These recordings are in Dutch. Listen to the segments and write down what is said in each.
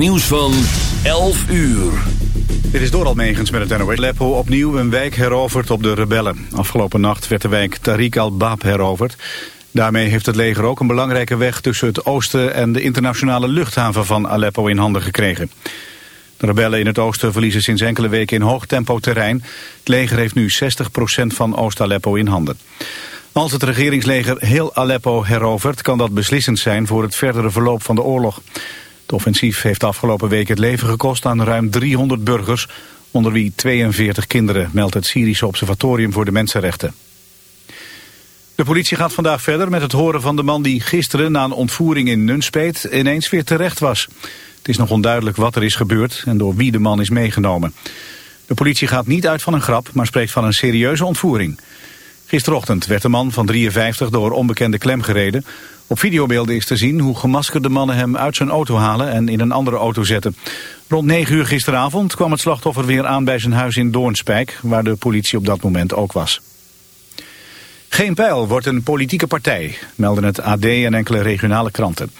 Nieuws van 11 uur. Dit is Doral Megens met het NOS. Aleppo opnieuw een wijk heroverd op de rebellen. Afgelopen nacht werd de wijk Tariq al-Bab heroverd. Daarmee heeft het leger ook een belangrijke weg tussen het oosten en de internationale luchthaven van Aleppo in handen gekregen. De rebellen in het oosten verliezen sinds enkele weken in hoog tempo terrein. Het leger heeft nu 60% van Oost-Aleppo in handen. Als het regeringsleger heel Aleppo herovert, kan dat beslissend zijn voor het verdere verloop van de oorlog. Het offensief heeft afgelopen week het leven gekost aan ruim 300 burgers, onder wie 42 kinderen, meldt het Syrische Observatorium voor de Mensenrechten. De politie gaat vandaag verder met het horen van de man die gisteren na een ontvoering in Nunspeet ineens weer terecht was. Het is nog onduidelijk wat er is gebeurd en door wie de man is meegenomen. De politie gaat niet uit van een grap, maar spreekt van een serieuze ontvoering. Gisterochtend werd de man van 53 door onbekende klem gereden. Op videobeelden is te zien hoe gemaskerde mannen hem uit zijn auto halen en in een andere auto zetten. Rond 9 uur gisteravond kwam het slachtoffer weer aan bij zijn huis in Doornspijk, waar de politie op dat moment ook was. Geen pijl wordt een politieke partij, melden het AD en enkele regionale kranten.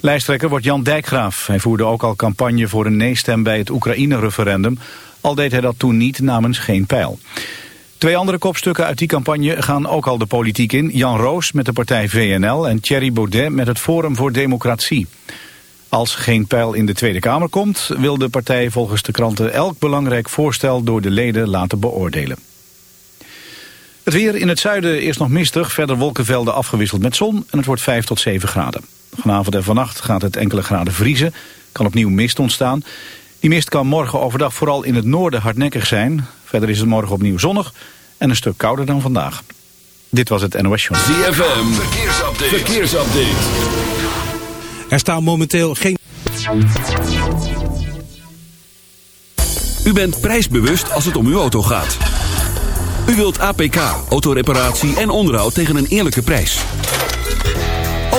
Lijsttrekker wordt Jan Dijkgraaf. Hij voerde ook al campagne voor een nee-stem bij het Oekraïne-referendum, al deed hij dat toen niet namens Geen pijl. Twee andere kopstukken uit die campagne gaan ook al de politiek in. Jan Roos met de partij VNL en Thierry Baudet met het Forum voor Democratie. Als geen pijl in de Tweede Kamer komt... wil de partij volgens de kranten elk belangrijk voorstel door de leden laten beoordelen. Het weer in het zuiden is nog mistig, verder wolkenvelden afgewisseld met zon... en het wordt 5 tot 7 graden. Vanavond en vannacht gaat het enkele graden vriezen, kan opnieuw mist ontstaan... Die mist kan morgen overdag vooral in het noorden hardnekkig zijn. Verder is het morgen opnieuw zonnig en een stuk kouder dan vandaag. Dit was het NOS Show. ZFM, verkeersupdate. verkeersupdate. Er staan momenteel geen... U bent prijsbewust als het om uw auto gaat. U wilt APK, autoreparatie en onderhoud tegen een eerlijke prijs.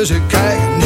Dus ik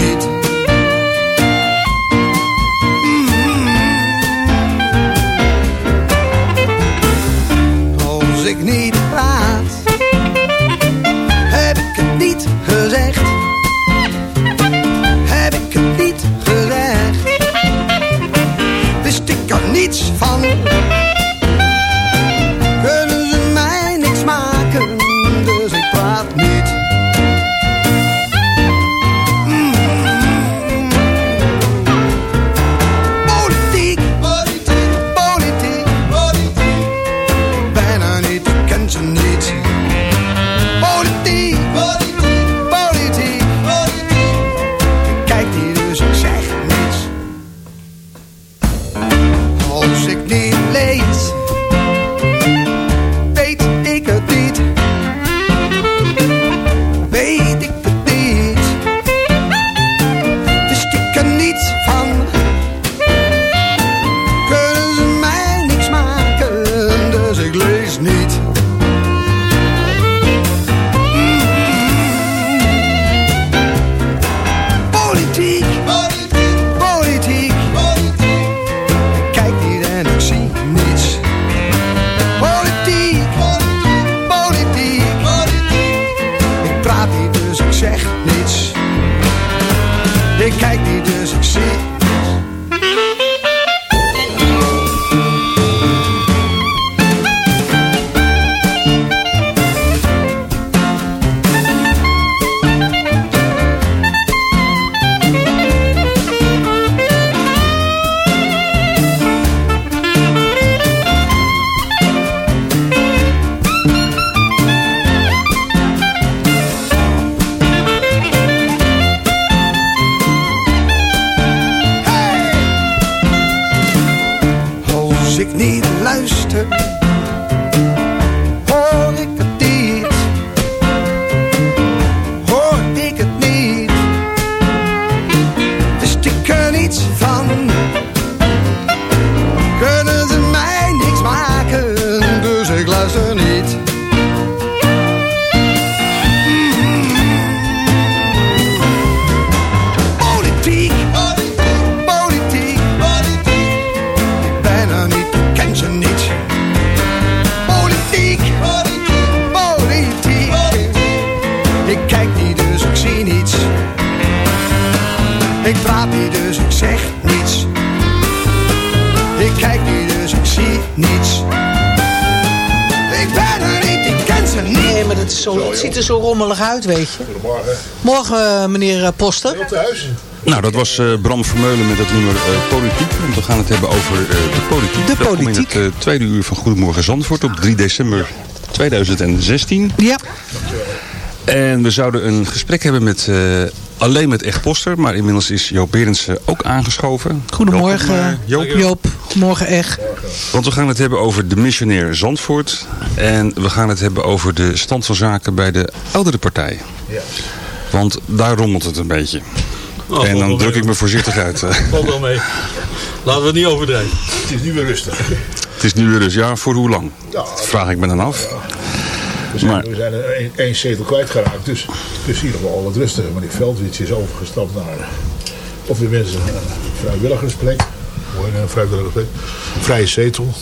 uit, weet je. Goedemorgen. Morgen, eh, meneer eh, Poster. Thuis? Nou, dat was eh, Bram Vermeulen met het nummer eh, Politiek. Want we gaan het hebben over eh, de politiek. De Welkom politiek. in het eh, tweede uur van Goedemorgen Zandvoort op 3 december 2016. Ja, En we zouden een gesprek hebben met, eh, alleen met Echt Poster. Maar inmiddels is Joop Berendsen ook aangeschoven. goedemorgen Welkom, Joop. Joop. Goedemorgen echt. Want we gaan het hebben over de missionair Zandvoort. En we gaan het hebben over de stand van zaken bij de oudere partij. Ja. Want daar rommelt het een beetje. Oh, en dan druk ik me voorzichtig uit. eh. Valt wel mee. Laten we het niet overdrijven. Het is nu weer rustig. Het is nu weer dus, ja, voor hoe lang? Ja, Vraag ik me dan af. we zijn, Maar- we zijn er één- één zetel kwijtgeraakt. Dus het is hier nog wel wat rustiger. Meneer Veldwits is overgestapt naar... Of de mensen een vrijwilligersplek. Een? Vrije zetel.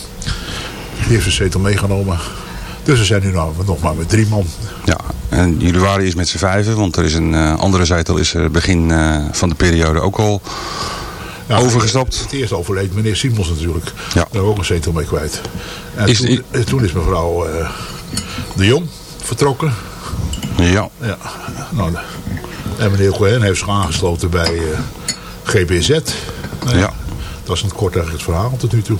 Die heeft een zetel meegenomen. Dus we zijn nu nou nog maar met drie man. Ja, en jullie waren eerst met z'n vijven, want er is een eh, andere zijtel is er begin eh, van de periode ook al Ja, overgestapt. Het eerst overleed meneer Simons natuurlijk. Ja. Daar ook een zetel mee kwijt. En Is toen, die- en toen is mevrouw eh, de Jong vertrokken. Ja, Ja, nou, en meneer Cohen heeft zich aangesloten bij eh, GBZ. Nou Ja. Dat is een kort eigenlijk het verhaal tot nu toe.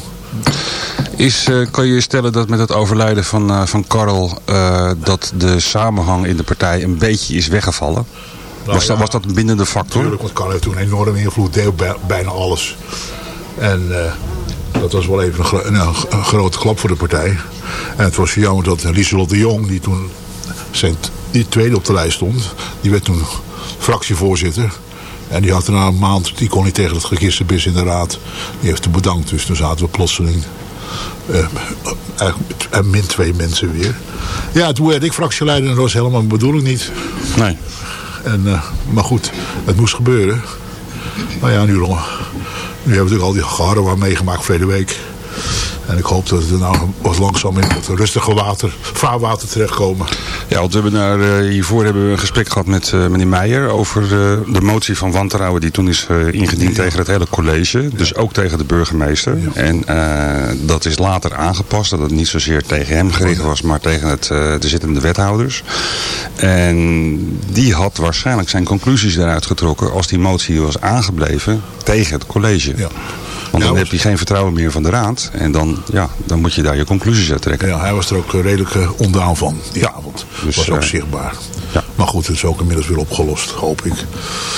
Is, eh, kan je stellen dat met het overlijden van, eh, van Karel... eh, dat de samenhang in de partij een beetje is weggevallen? was, dat, Nou was dat een bindende factor? Natuurlijk, want Karl heeft toen een enorme invloed, deed bij- bijna alles. En dat was wel even een, gro- een, een grote klap voor de partij. En het was jammer dat Lieselot de Jong, die toen zijn, die tweede op de lijst stond, die werd toen fractievoorzitter. En die had er na een maand, die kon niet tegen het gegiste bis in de raad. Die heeft hem bedankt, dus toen zaten we plotseling eh, eigenlijk met- min twee mensen weer. Ja, toen werd ik fractieleider en dat was helemaal mijn bedoeling niet. Nee. En, eh, maar goed, het moest gebeuren. Nou ja, nu, nu hebben we natuurlijk al die geharren meegemaakt verleden week. En ik hoop dat we nou wat langzaam in het rustige water, vaarwater terechtkomen. Ja, want we hebben daar, eh, hiervoor hebben we een gesprek gehad met eh, meneer Meijer over eh, de motie van wantrouwen die toen is ingediend tegen het hele college. Dus ook tegen de burgemeester. En dat is later aangepast, dat het niet zozeer tegen hem gericht was, maar tegen het, de zittende wethouders. En die had waarschijnlijk zijn conclusies eruit getrokken als die motie was aangebleven tegen het college. Ja. Want dan Ja, heb je geen vertrouwen meer van de raad. En dan, ja, dan moet je daar je conclusies uit trekken. Ja, hij was er ook eh, redelijk eh, ondaan van die Ja, avond. dus, was ook eh, zichtbaar. ja. Maar goed, het is ook inmiddels weer opgelost, hoop ik.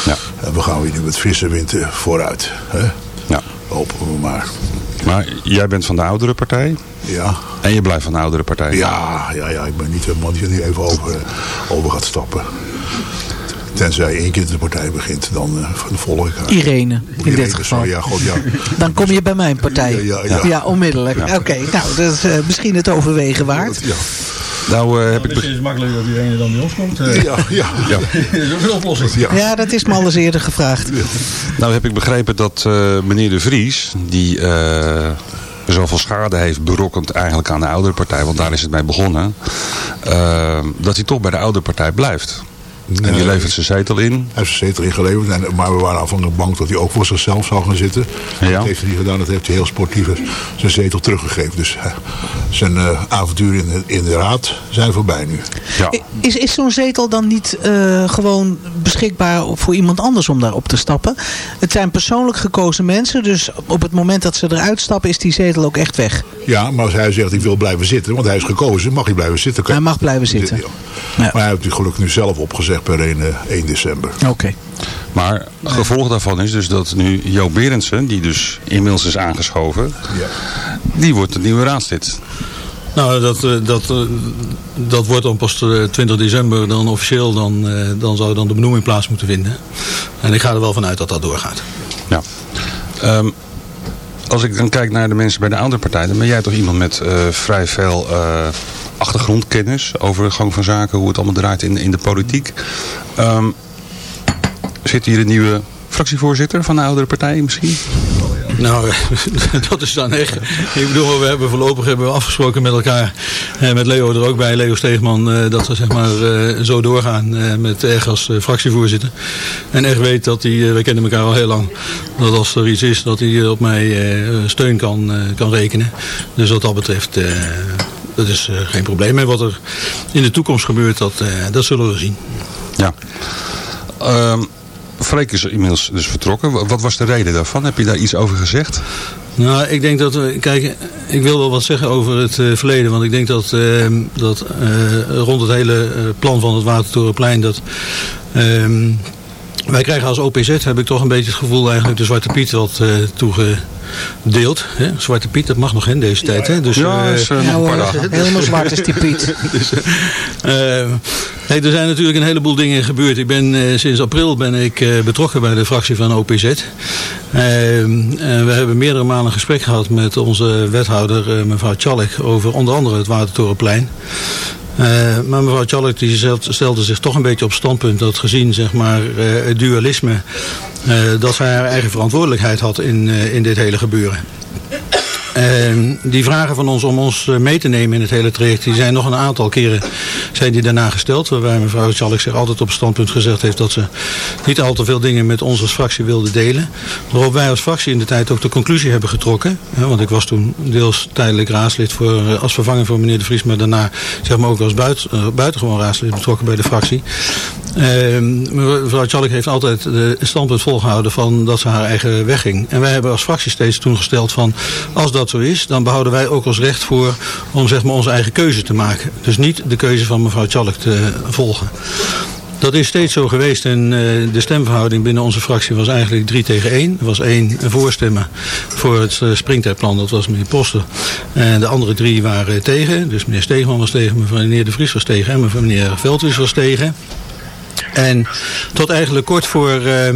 Ja. En we gaan weer nu met frisse wind eh, vooruit. Hè? Ja. Hopen we maar. Maar jij bent van de oudere partij Ja, en je blijft van de oudere partij. ja, ja, ja ik ben niet een man die er nu even over, over gaat stappen. Tenzij één keer de partij begint, dan uh, volg ik haar. Irene, in Irene, dit geval. sorry, ja, god, ja. Dan kom je bij mijn partij. Ja, ja, ja. onmiddellijk. Oké, nou, dat is eh, misschien het overwegen waard. Ja, Nou eh, heb ik... Misschien is het makkelijker dat iedereen dan bij ons komt. ja, ja. ja. Ja. Dat is ook een oplossing. ja. Ja, dat is me al eens eerder gevraagd. Nou heb ik begrepen dat eh, meneer De Vries, die eh, zoveel schade heeft berokkend eigenlijk aan de oudere partij, want daar is het mee begonnen, eh, dat hij toch bij de oudere partij blijft. En die levert zijn zetel in. Hij heeft zijn zetel ingeleverd. En, maar we waren aanvankelijk bang dat hij ook voor zichzelf zou gaan zitten. Ja. Dat heeft hij niet gedaan. Dat heeft hij heel sportief zijn zetel teruggegeven. Dus zijn eh, avonturen in de, in de raad zijn voorbij nu. Ja. Is, is zo'n zetel dan niet eh, gewoon beschikbaar voor iemand anders om daarop te stappen? Het zijn persoonlijk gekozen mensen, dus op het moment dat ze eruit stappen is die zetel ook echt weg. Ja, maar als hij zegt ik wil blijven zitten, want hij is gekozen, mag hij blijven zitten. Hij mag blijven zitten. Ja. Maar hij heeft het gelukkig nu zelf per 1, eh, 1 december. Oké. Maar gevolg daarvan is dus dat nu Jo Berendsen, die dus inmiddels is aangeschoven, Ja. die wordt het nieuwe raadslid. Nou, dat, eh, dat, eh, dat wordt dan pas eh, 20 december dan officieel. Dan, eh, dan zou dan de benoeming plaats moeten vinden. En ik ga er wel vanuit dat dat doorgaat. Ja. Ehm, als ik dan kijk naar de mensen bij de andere partij, dan ben jij toch iemand met eh, vrij veel eh, achtergrondkennis over de gang van zaken, hoe het allemaal draait in, in de politiek. Ehm, zit hier een nieuwe fractievoorzitter van de oudere partij misschien? Nou, dat is dan echt. Ik bedoel, we hebben voorlopig hebben we afgesproken met elkaar. eh, met Leo er ook bij, Leo Steegman. eh, dat we zeg maar eh, zo doorgaan met Eg als fractievoorzitter. En echt weet dat hij, we kennen elkaar al heel lang. Dat als er iets is, dat hij op mij steun kan, kan rekenen. Dus wat dat betreft, dat is eh, geen probleem. En wat er in de toekomst gebeurt, dat, eh, dat zullen we zien. Ja. Ehm Freek is inmiddels dus vertrokken. Wa- Wat was de reden daarvan? Heb je daar iets over gezegd? Nou, ik denk dat we, kijk, ik wil wel wat zeggen over het eh, verleden. Want ik denk dat, eh, dat eh, rond het hele eh, plan van het Watertorenplein, dat ehm, wij krijgen als OPZ, heb ik toch een beetje het gevoel eigenlijk de Zwarte Piet wat eh, toegedeeld. Hè? Zwarte Piet, dat mag nog in deze tijd. Hè? Dus, Ja, is, Nou, een paar dagen. helemaal zwart is die Piet. dus, nee, er zijn natuurlijk een heleboel dingen gebeurd. Ik ben, eh, sinds april ben ik eh, betrokken bij de fractie van OPZ. En we hebben meerdere malen een gesprek gehad met onze wethouder, mevrouw Tjallik, over onder andere het Watertorenplein. Eh, maar mevrouw Tjallik die stelde zich toch een beetje op standpunt dat gezien zeg maar, eh, het dualisme, eh, dat zij haar eigen verantwoordelijkheid had in, in dit hele gebeuren. En die vragen van ons om ons eh, mee te nemen in het hele traject, die zijn nog een aantal keren zijn die daarna gesteld. Waarbij mevrouw Tjallik zich altijd op standpunt gezegd heeft dat ze niet al te veel dingen met ons als fractie wilde delen. Waarop wij als fractie in de tijd ook de conclusie hebben getrokken. Hè, want ik was toen deels tijdelijk raadslid voor, eh, als vervanger voor meneer De Vries, maar daarna zeg maar ook als buit, eh, buitengewoon raadslid betrokken bij de fractie. Ehm, mevrouw Tjallik heeft altijd het standpunt volgehouden van dat ze haar eigen weg ging. En wij hebben als fractie steeds toen gesteld van als dat zo is, dan behouden wij ook ons recht voor om zeg maar onze eigen keuze te maken. Dus niet de keuze van mevrouw Tjallik te volgen. Dat is steeds zo geweest en eh, de stemverhouding binnen onze fractie was eigenlijk 3 tegen 1. Er was één voorstemmen voor het uh, springtijdplan, dat was meneer Poster. En de andere drie waren tegen. Dus meneer Steegman was tegen, meneer De Vries was tegen en meneer Veldhuis was tegen. En tot eigenlijk kort voor... Uh,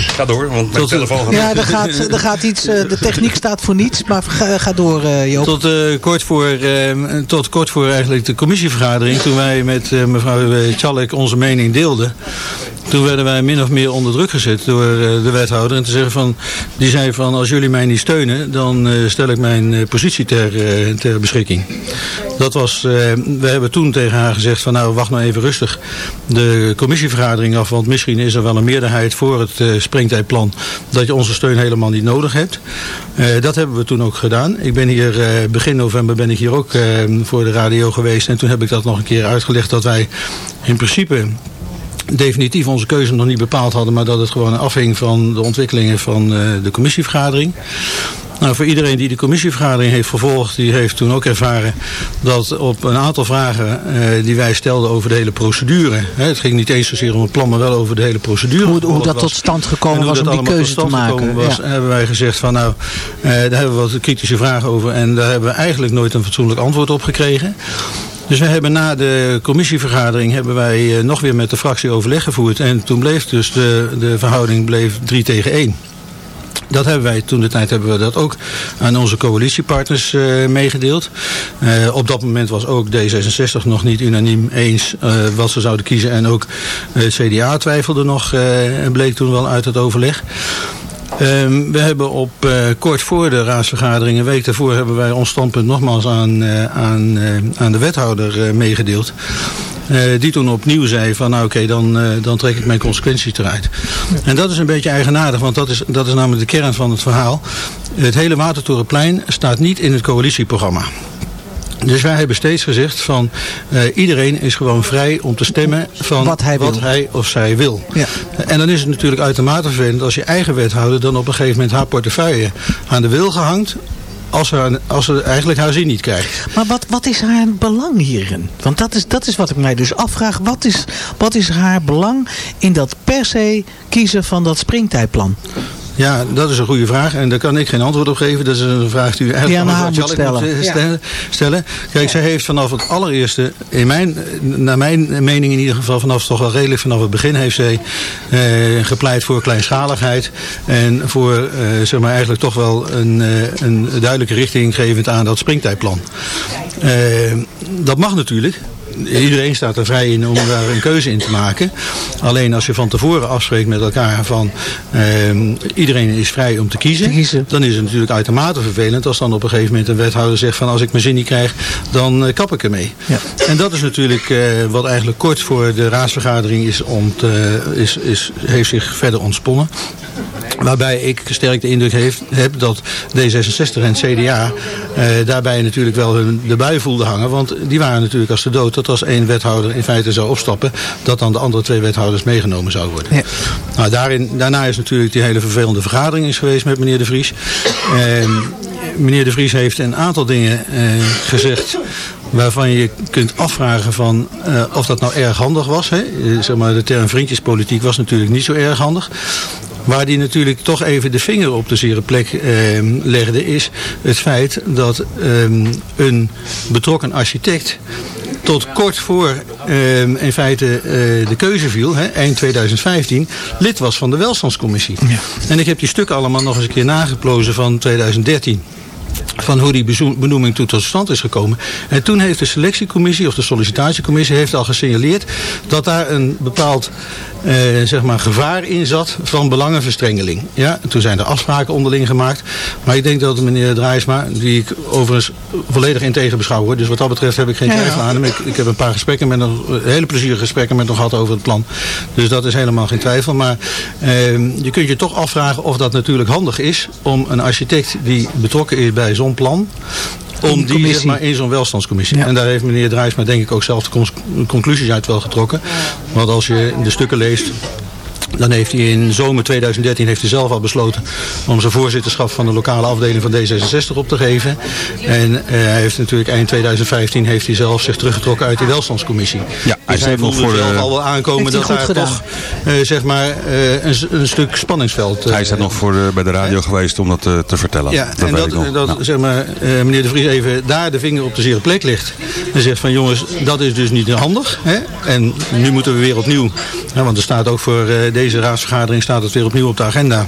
Ga door, want mijn Tot- telefoon gaat... Ja, er gaat, er gaat iets, eh, de techniek staat voor niets, maar ga, ga door eh, Joop. Tot, eh, kort voor, eh, tot kort voor eigenlijk de commissievergadering, toen wij met eh, mevrouw Tjallik onze mening deelden. Toen werden wij min of meer onder druk gezet door eh, de wethouder. En te zeggen van, die zei van als jullie mij niet steunen, dan eh, stel ik mijn eh, positie ter, ter beschikking. Dat was, we hebben toen tegen haar gezegd van nou wacht nou even rustig de commissievergadering af. Want misschien is er wel een meerderheid voor het springtijdplan dat je onze steun helemaal niet nodig hebt. Dat hebben we toen ook gedaan. Ik ben hier begin november ben ik hier ook voor de radio geweest. En toen heb ik dat nog een keer uitgelegd dat wij in principe definitief onze keuze nog niet bepaald hadden, maar dat het gewoon afhing van de ontwikkelingen van eh, de commissievergadering. Nou, voor iedereen die de commissievergadering heeft gevolgd, die heeft toen ook ervaren dat op een aantal vragen eh, die wij stelden over de hele procedure, hè, het ging niet eens zozeer om het plan, maar wel over de hele procedure. Hoe, dat was. tot stand En gekomen was om die keuze te maken. was, Ja. hebben wij gezegd van nou, eh, daar hebben we wat kritische vragen over en daar hebben we eigenlijk nooit een fatsoenlijk antwoord op gekregen. Dus we hebben na de commissievergadering hebben wij eh, nog weer met de fractie overleg gevoerd. En toen bleef dus de, de verhouding bleef 3 tegen 1. Dat hebben wij, toen de tijd hebben we dat ook aan onze coalitiepartners eh, meegedeeld. Eh, op dat moment was ook D66 nog niet unaniem eens wat ze zouden kiezen. En ook het CDA twijfelde nog, en bleek toen wel uit het overleg. Ehm, we hebben op eh, kort voor de raadsvergadering, een week daarvoor, hebben wij ons standpunt nogmaals aan, eh, aan, eh, aan de wethouder meegedeeld. Die toen opnieuw zei van nou oké, dan, dan trek ik mijn consequenties eruit. En dat is een beetje eigenaardig, want dat is, dat is namelijk de kern van het verhaal. Het hele Watertorenplein staat niet in het coalitieprogramma. Dus wij hebben steeds gezegd van eh, iedereen is gewoon vrij om te stemmen van Wat hij of zij wil. Ja. En dan is het natuurlijk uitermate vervelend als je eigen wethouder dan op een gegeven moment haar portefeuille aan de wil gehangt. Als ze, als ze eigenlijk haar zin niet krijgt. Maar wat, wat is haar belang hierin? Want dat is, dat is wat ik mij dus afvraag. Wat is, wat is haar belang in dat per se kiezen van dat springtijdplan? Ja, dat is een goede vraag en daar kan ik geen antwoord op geven. Dat is een vraag die u eigenlijk aan moet stellen. stellen- stellen. Kijk, zij heeft vanaf het allereerste, in mijn, naar mijn mening in ieder geval, vanaf toch wel redelijk vanaf het begin heeft zij eh, gepleit voor kleinschaligheid. En voor, eh, zeg maar, eigenlijk toch wel een, eh, een duidelijke richting gevend aan dat springtijdplan. Eh, dat mag natuurlijk. Iedereen staat er vrij in om daar een keuze in te maken. Alleen als je van tevoren afspreekt met elkaar van ehm, iedereen is vrij om te kiezen, Te kiezen. dan is het natuurlijk uitermate vervelend als dan op een gegeven moment een wethouder zegt van als ik mijn zin niet krijg, dan eh, kap ik ermee. Ja. En dat is natuurlijk eh, wat eigenlijk kort voor de raadsvergadering is ont, eh, is, is, heeft zich verder ontsponnen. Waarbij ik sterk de indruk heeft, heb dat D66 en CDA eh, daarbij natuurlijk wel hun de bui voelden hangen. Want die waren natuurlijk als de dood dat als één wethouder in feite zou opstappen, dat dan de andere twee wethouders meegenomen zou worden. Ja. Nou, daarin, daarna is natuurlijk die hele vervelende vergadering is geweest met meneer De Vries. Ehm, meneer De Vries heeft een aantal dingen eh, gezegd waarvan je kunt afvragen van eh, of dat nou erg handig was. Hè? Eh, zeg maar, de term vriendjespolitiek was natuurlijk niet zo erg handig. Waar die natuurlijk toch even de vinger op de zere plek ehm, legde is het feit dat ehm, een betrokken architect tot kort voor ehm, in feite eh, de keuze viel, hè, eind 2015, lid was van de welstandscommissie. En ik heb die stukken allemaal nog eens een keer nageplozen van 2013 van hoe die benoeming toen tot stand is gekomen. En toen heeft de selectiecommissie of de sollicitatiecommissie heeft al gesignaleerd dat daar een bepaald eh, zeg maar gevaar in zat van belangenverstrengeling. Ja, en toen zijn er afspraken onderling gemaakt. Maar ik denk dat meneer Draaisma, die ik overigens volledig integer beschouw, hoor, dus wat dat betreft heb ik geen twijfel aan hem. Ik, ik heb een paar gesprekken met hem, hele plezierige gesprekken met hem gehad over het plan. Dus dat is helemaal geen twijfel. Maar ehm, je kunt je toch afvragen of dat natuurlijk handig is om een architect die betrokken is bij zo'n plan. Om die zeg maar, in zo'n welstandscommissie. Ja. En daar heeft meneer Drijsma denk ik ook zelf de conclusies uit wel getrokken. Want als je de stukken leest. Dan heeft hij in zomer 2013 heeft hij zelf al besloten om zijn voorzitterschap van de lokale afdeling van D66 op te geven. En eh, hij heeft natuurlijk eind 2015 heeft hij zelf zich teruggetrokken uit die welstandscommissie. Ja, hij dus nog voelde voor zelf de- al wel aankomen Heeft dat daar gedaan. toch eh, zeg maar eh, een, een stuk spanningsveld. Hij is daar nog voor de, bij de radio geweest om dat te vertellen. ja, dat en dat, dat Nou. zeg maar, eh, meneer De Vries even daar de vinger op de zere plek ligt. En zegt van jongens, dat is dus niet handig. Hè? En nu moeten we weer opnieuw, hè, want er staat ook voor eh, deze raadsvergadering staat het weer opnieuw op de agenda.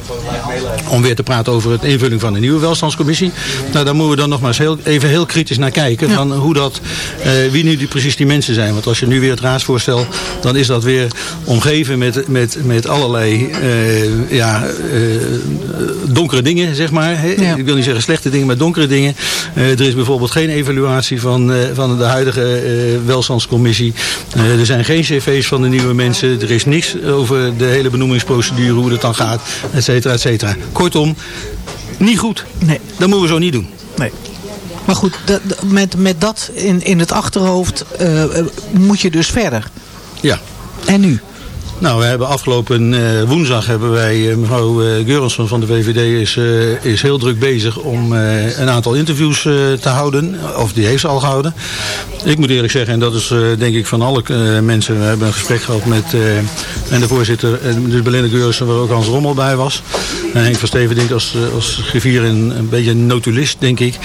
Om weer te praten over het invulling van de nieuwe welstandscommissie. Nou, daar moeten we dan nog maar eens heel, even heel kritisch naar kijken. Van hoe dat, eh, wie nu die, precies die mensen zijn. Want als je nu weer het raadsvoorstel, dan is dat weer omgeven met, met, met allerlei eh, ja, eh, donkere dingen, zeg maar. Ja. Ik wil niet zeggen slechte dingen, maar donkere dingen. Er is bijvoorbeeld geen evaluatie van, van de huidige welstandscommissie. Er zijn geen cv's van de nieuwe mensen. Er is niks over de hele benoemingsprocedure, hoe dat dan gaat, et cetera, et cetera. Kortom, niet goed. Nee. Dat moeten we zo niet doen. Nee. Maar goed, met, met dat in, in het achterhoofd eh, eh, moet je dus verder. Ja. En nu? Nou, we hebben afgelopen eh, woensdag hebben wij, eh, mevrouw Geurensson van de VVD is, is heel druk bezig om een aantal interviews te houden. Of die heeft ze al gehouden. Ik moet eerlijk zeggen, en dat is denk ik van alle mensen, we hebben een gesprek gehad met en de voorzitter, dus Belinda Geurensson, waar ook Hans Rommel bij was. En Henk van Stevendink als, eh, als griffier en een beetje een notulist, denk ik.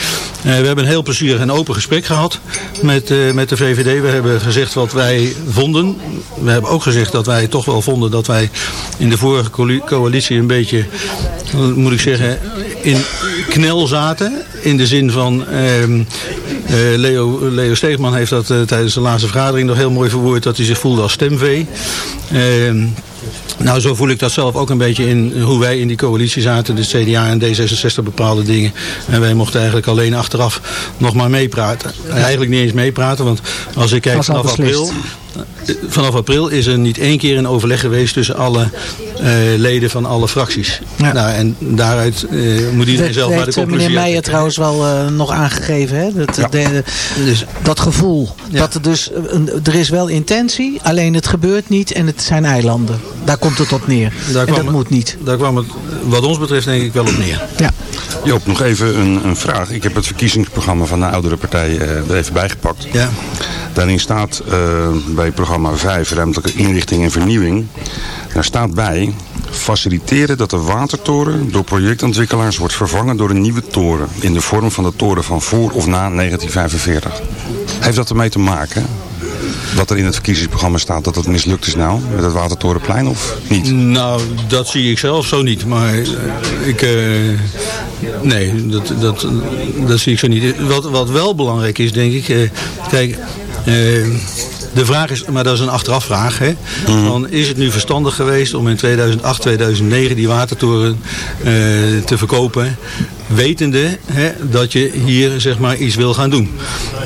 Eh, we hebben een heel plezierig en open gesprek gehad met, eh, met de VVD. We hebben gezegd wat wij vonden. We hebben ook gezegd dat wij toch wel vonden dat wij in de vorige coali- coalitie een beetje, moet ik zeggen, in knel zaten. In de zin van, ehm, Eh, Leo, Leo Steegman heeft dat tijdens de laatste vergadering nog heel mooi verwoord dat hij zich voelde als stemvee. Nou, zo voel ik dat zelf ook een beetje in hoe wij in die coalitie zaten. De CDA en D66 bepaalde dingen. En wij mochten eigenlijk alleen achteraf nog maar meepraten. Eigenlijk niet eens meepraten, want als ik kijk vanaf april... Vanaf april is er niet één keer een overleg geweest tussen alle eh, leden van alle fracties. Ja. Nou, en daaruit eh, moet iedereen zelf maar de eh, conclusie meneer Meijer trekken. trouwens wel nog aangegeven. Hè? Dat, de- Dus dat gevoel. Ja. Dat er, dus, een- er is wel intentie, alleen het gebeurt niet en het zijn eilanden. Daar komt het op neer. Daar en dat het- moet niet. daar kwam het wat ons betreft denk ik wel op neer. Ja. Joop, nog even een, een vraag. Ik heb het verkiezingsprogramma van de oudere partij eh, er even bijgepakt. Ja. Daarin staat eh, bij programma 5, ruimtelijke inrichting en vernieuwing. Daar staat bij faciliteren dat de watertoren door projectontwikkelaars wordt vervangen door een nieuwe toren. In de vorm van de toren van voor of na 1945. Heeft dat ermee te maken? Wat er in het verkiezingsprogramma staat, dat het mislukt is nou? Met het Watertorenplein of niet? Nou, dat zie ik zelf zo niet. Maar eh, ik... eh, nee, dat, dat, dat zie ik zo niet. Wat, wat wel belangrijk is, denk ik... kijk, de vraag is... Maar dat is een achterafvraag, hè. Van, is het nu verstandig geweest om in 2008, 2009 die watertoren eh, te verkopen... Wetende hè, dat je hier zeg maar iets wil gaan doen.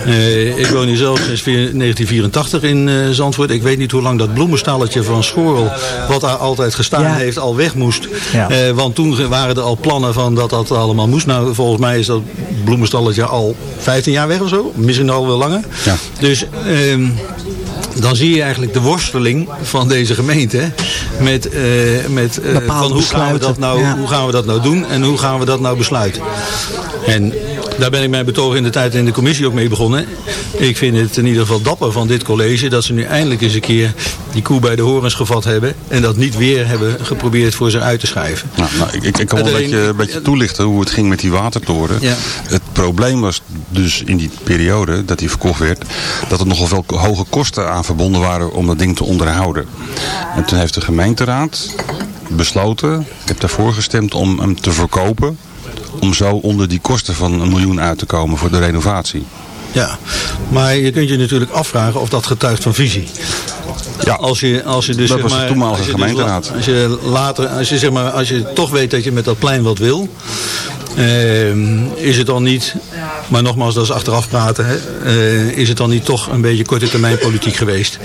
Eh, ik woon hier zelf sinds 1984 in eh, Zandvoort. Ik weet niet hoe lang dat bloemenstalletje van Schorel, wat daar altijd gestaan Ja. heeft, al weg moest. Ja. Eh, want toen waren er al plannen van dat dat allemaal moest. Nou, volgens mij is dat bloemenstalletje al 15 jaar weg of zo. Misschien al wel langer. Ja. Dus... ehm, dan zie je eigenlijk de worsteling van deze gemeente hè, met, eh, met eh, van hoe gaan, we dat nou, ja. hoe gaan we dat nou doen en hoe gaan we dat nou besluiten. En daar ben ik mijn betoog in de tijd in de commissie ook mee begonnen. Ik vind het in ieder geval dapper van dit college dat ze nu eindelijk eens een keer die koe bij de horens gevat hebben en dat niet weer hebben geprobeerd voor ze uit te schrijven. Nou, nou, ik, ik, kan wel een beetje, een beetje toelichten hoe het ging met die watertoren. Ja. Het probleem was dus in die periode dat die verkocht werd... dat er nogal veel hoge kosten aan verbonden waren om dat ding te onderhouden. En toen heeft de gemeenteraad besloten, ik heb daarvoor gestemd om hem te verkopen... om zo onder die kosten van een miljoen uit te komen voor de renovatie. Ja, maar je kunt je natuurlijk afvragen of dat getuigt van visie. Ja, Als je, als je dus, Dat was de maar, toenmalige dus gemeenteraad. als je later, als je, zeg maar, als je toch weet dat je met dat plein wat wil, is het dan niet, maar nogmaals, dat is achteraf praten, hè, eh, is het dan niet toch een beetje korte termijn politiek geweest?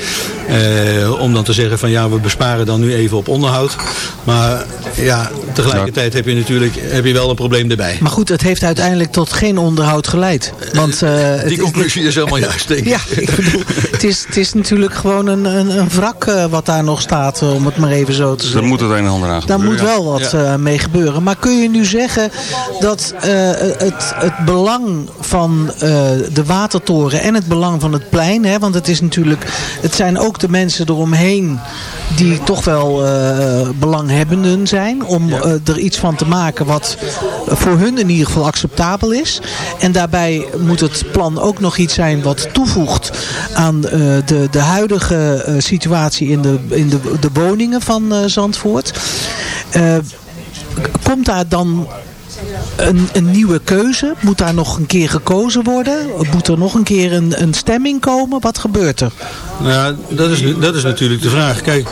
Eh, om dan te zeggen van ja, we besparen dan nu even op onderhoud. Maar ja, tegelijkertijd heb je natuurlijk heb je wel een probleem erbij. Maar goed, het heeft uiteindelijk tot geen onderhoud geleid. Want, eh, Die conclusie is helemaal juist, denk ik. Ja, ik bedoel, het is, het is natuurlijk gewoon een, een, een wrak eh, wat daar nog staat, om het maar even zo te zeggen. moet het een en ander aan Daar moet wel wat eh, mee gebeuren. Maar kun je nu zeggen dat eh, het, het belang van eh, de watertoren en het belang van het plein, hè, want het is natuurlijk, het zijn ook de mensen eromheen die toch wel eh, belanghebbenden zijn om er iets van te maken wat voor hun in ieder geval acceptabel is. En daarbij moet het plan ook nog iets zijn wat toevoegt aan de, de huidige situatie in, de, in de, de woningen van Zandvoort. Komt daar dan een, een nieuwe keuze? Moet daar nog een keer gekozen worden? Moet er nog een keer een, een stemming komen? Wat gebeurt er? Nou ja, dat is, dat is natuurlijk de vraag. Kijk,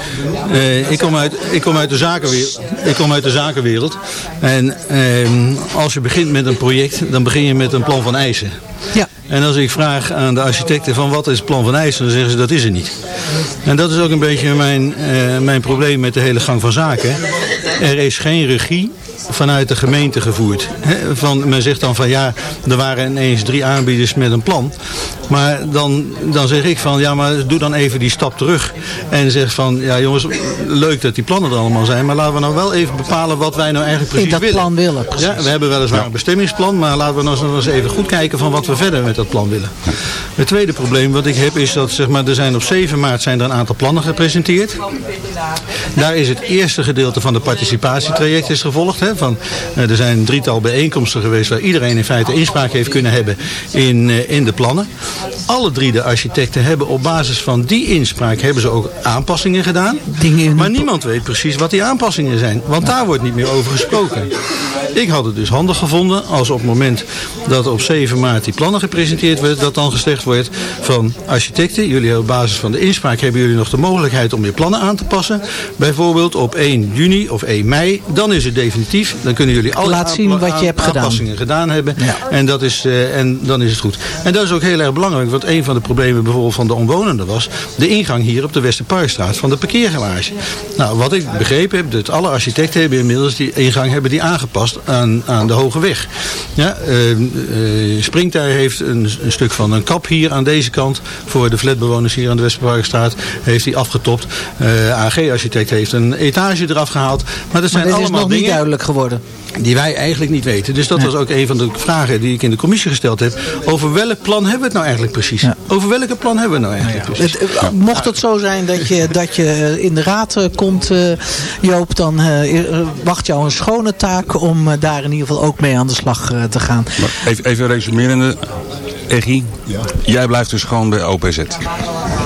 eh, ik, kom uit, ik, kom uit de zakenwereld, ik kom uit de zakenwereld. En ehm, als je begint met een project, dan begin je met een plan van eisen. Ja. En als ik vraag aan de architecten van wat is het plan van eisen, dan zeggen ze dat is er niet. En dat is ook een beetje mijn, eh, mijn probleem met de hele gang van zaken. Er is geen regie vanuit de gemeente gevoerd. Van, men zegt dan van ja, er waren ineens drie aanbieders met een plan. Maar dan, dan zeg ik van ja, maar doe dan even die stap terug. En zeg van ja jongens, leuk dat die plannen er allemaal zijn. Maar laten we nou wel even bepalen wat wij nou eigenlijk precies In dat willen. plan willen, precies. Ja, we hebben weliswaar een bestemmingsplan, maar laten we nou eens even goed kijken van wat we verder met dat plan willen. Het tweede probleem wat ik heb is dat zeg maar, er zijn op 7 maart zijn er een aantal plannen gepresenteerd. Daar is het eerste gedeelte van het participatietraject is gevolgd. Hè, van, eh, er zijn een drietal bijeenkomsten geweest waar iedereen in feite inspraak heeft kunnen hebben in, eh, in de plannen. Alle drie de architecten hebben op basis van die inspraak hebben ze ook aanpassingen gedaan. Maar niemand weet precies wat die aanpassingen zijn. Want daar wordt niet meer over gesproken. Ik had het dus handig gevonden als op het moment dat op 7 maart die plannen gepresenteerd werden, dat dan gezegd wordt van architecten, jullie hebben op basis van de inspraak hebben jullie nog de mogelijkheid om je plannen aan te passen. Bijvoorbeeld op 1 juni of 1 mei, dan is het definitief. Dan kunnen jullie alle Laat zien wat je hebt aanpassingen gedaan hebben. Ja. En, dat is, eh, en dan is het goed. En dat is ook heel erg belangrijk, want een van de problemen bijvoorbeeld van de omwonenden was de ingang hier op de Westerparkstraat van de parkeergarage. Nou, wat ik begrepen heb, dat alle architecten hebben inmiddels die ingang hebben die aangepast aan, aan de Hoge Weg. Ja, eh, eh, Springtij heeft een, een stuk van een kap hier aan deze kant voor de flatbewoners hier aan de Westerparkstraat heeft hij afgetopt. Eh, AG-architect heeft een etage eraf gehaald. Maar dat zijn Maar dit is allemaal nog dingen niet duidelijk geworden. die wij eigenlijk niet weten. Dus dat was ook een van de vragen die ik in de commissie gesteld heb. Over welk plan hebben we het nou eigenlijk precies? Over welke plan hebben we nou eigenlijk precies? Het, eh, Mocht het zo zijn dat je, dat je in de raad komt, eh, Joop, dan wacht jou een schone taak om eh, daar in ieder geval ook mee aan de slag eh, te gaan. Even, even resumerende. Eggy, jij blijft dus gewoon bij OPZ.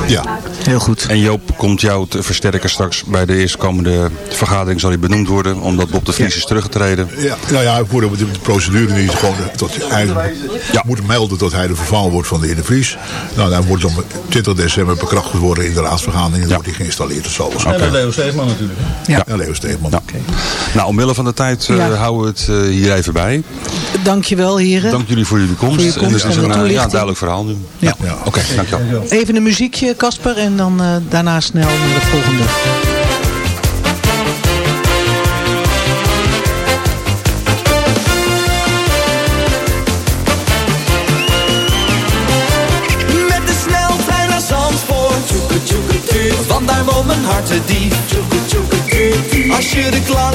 Ja. Heel goed. En Joop komt jou te versterken straks bij de eerstkomende vergadering zal hij benoemd worden. Omdat Bob de Vries is teruggetreden. Ja, nou ja, voor de, de procedure die is gewoon tot hij moet melden dat hij de vervanger wordt van de heer De Vries. Nou, dan wordt het om 20 december bekrachtigd worden in de raadsvergadering. En dan wordt hij geïnstalleerd of zo. En met Leo Steegman natuurlijk. Ja, ja Leo Steegman. Nou, omwille van de tijd eh, Ja. houden we het eh, hier even bij. Dankjewel heren. Dank jullie voor jullie komst. Voor je komst en het is en de een eh, ja, duidelijk verhaal nu. Ja. Oké, dankjewel. Even een muziekje, Casper, en dan eh, daarna snel naar het volgende. Met de sneltrein naar Zandvoort. Want daar woont mijn hart te diep. Als je de klank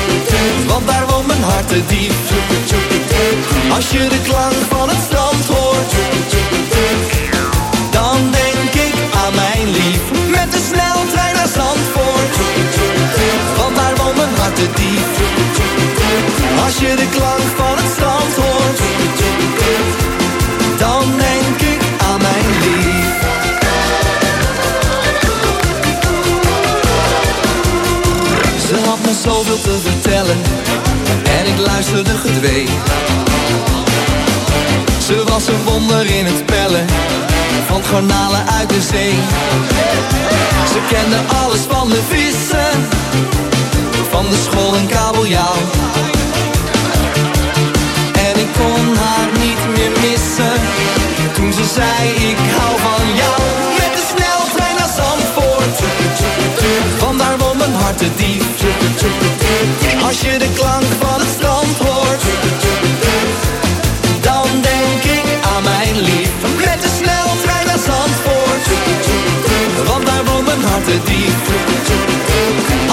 Want daar woont mijn hart te diep. Als je de klank van het strand hoort. Dan denk ik aan mijn lief. Met de sneltrein naar Zandvoort. Want daar woont mijn hart te diep. Als je de klank van het strand hoort. Zoveel te vertellen. En ik luisterde gedwee. Ze was een wonder in het pellen. Van garnalen uit de zee. Ze kende alles van de vissen. Van de school en kabeljauw. En ik kon haar niet meer missen. Toen ze zei ik hou van jou. Met de sneltrein naar Zandvoort. Van daar woont mijn hart te diep. Als je de klank van het strand hoort. Dan denk ik aan mijn lief. Met de sneltrein naar Zandvoort. Want daar woont mijn hart te diep.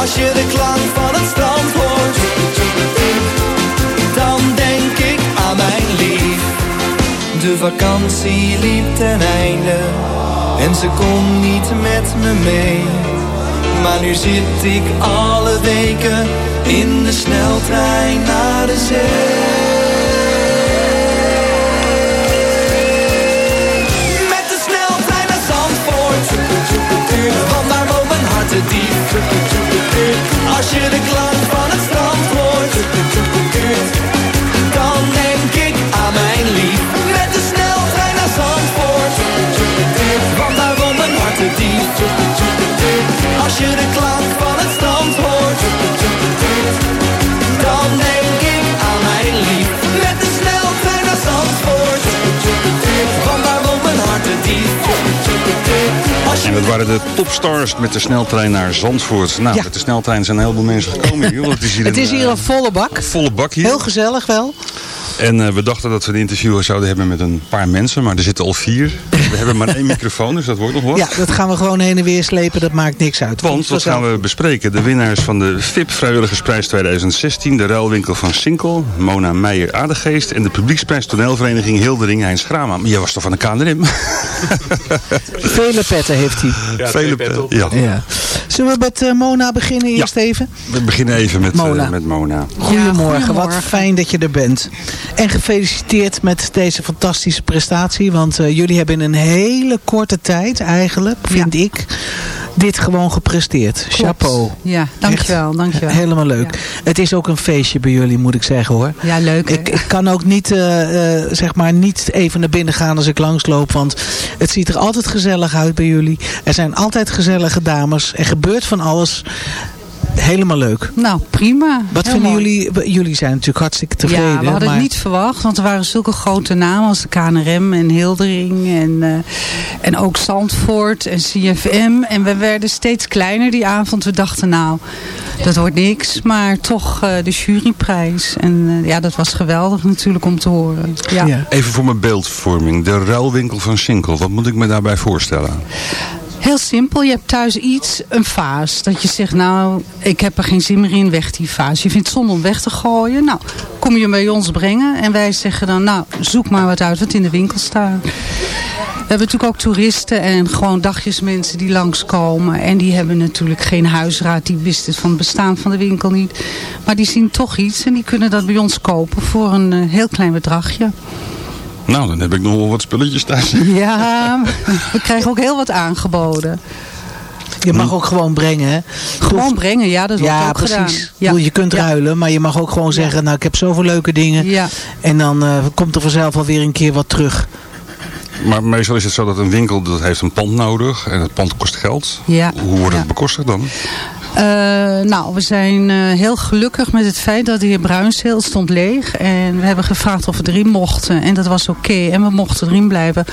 Als je de klank van het strand hoort. Dan denk ik aan mijn lief. De vakantie liep ten einde. En ze kon niet met me mee. Maar nu zit ik alle weken in de sneltrein naar de zee. Je de klank van het strand hoort. Dan denk ik aan mijn lief. Met de sneltrein naar Zandvoort. Want daar woont mijn hart En dat waren de topstars met de sneltrein naar Zandvoort. Nou, Ja. met de sneltrein zijn een heleboel mensen gekomen hier. want Het is hier Het is een, hier eh, een volle bak. volle bak hier. Heel gezellig wel. En eh, we dachten dat we een interview zouden hebben met een paar mensen, maar er zitten al vier. We hebben maar één microfoon, dus dat wordt nog wat. Ja, dat gaan we gewoon heen en weer slepen. Dat maakt niks uit. Want wat gaan we bespreken? De winnaars van de VIP Vrijwilligersprijs 2016, de ruilwinkel van Sinkel, Mona Meijer Adegeest en de publieksprijs toneelvereniging Hildering Heinz Grama. Maar jij was toch van de KNRM? Vele petten heeft hij. Vele petten. Ja. Ja. Zullen we met eh, Mona beginnen eerst even? We beginnen even met Mona. eh, met Mona. Goedemorgen, wat fijn dat je er bent. En gefeliciteerd met deze fantastische prestatie. Want eh, jullie hebben in een hele korte tijd eigenlijk, vind ik, dit gewoon gepresteerd. Chapeau. Ja, dankjewel, Echt dankjewel. Helemaal leuk. Het is ook een feestje bij jullie, moet ik zeggen hoor. Ja, leuk. ik kan ook niet, eh, eh, zeg maar, niet even naar binnen gaan als ik langsloop. Want het ziet er altijd gezellig uit bij jullie. Er zijn altijd gezellige dames. Er gebeurt van alles. Helemaal leuk. Nou, prima. Wat Heel vinden mooi. jullie? Jullie zijn natuurlijk hartstikke tevreden. Ja, we hadden maar... het niet verwacht, want er waren zulke grote namen als de KNRM en Hildering en, eh, en ook Zandvoort en CFM. En we werden steeds kleiner die avond. We dachten nou, dat wordt niks, maar toch eh, de juryprijs. En eh, ja, dat was geweldig natuurlijk om te horen. Ja. Even voor mijn beeldvorming. De ruilwinkel van Sinkel. Wat moet ik me daarbij voorstellen? Heel simpel, je hebt thuis iets, een vaas. Dat je zegt, nou, ik heb er geen zin meer in, weg die vaas. Je vindt het zonde om weg te gooien. Nou, kom je hem bij ons brengen. En wij zeggen dan, nou, zoek maar wat uit wat in de winkel staat. We hebben natuurlijk ook toeristen en gewoon dagjesmensen die langskomen. En die hebben natuurlijk geen huisraad. Die wisten van het bestaan van de winkel niet. Maar die zien toch iets en die kunnen dat bij ons kopen voor een eh, heel klein bedragje. Nou, dan heb ik nog wel wat spulletjes thuis. Ja, we krijgen ook heel wat aangeboden. Je mag ook gewoon brengen. hè? Gewoon brengen, ja, dat wordt ja, ook precies. gedaan. Ik bedoel, Je kunt ruilen, maar je mag ook gewoon zeggen, nou ik heb zoveel leuke dingen. Ja. En dan eh, komt er vanzelf alweer een keer wat terug. Maar meestal is het zo dat een winkel dat heeft een pand nodig. En het pand kost geld. Ja. Hoe wordt het bekostigd dan? Eh, nou, we zijn eh, heel gelukkig met het feit dat de heer stond leeg. En we hebben gevraagd of we erin mochten. En dat was oké. En we mochten erin blijven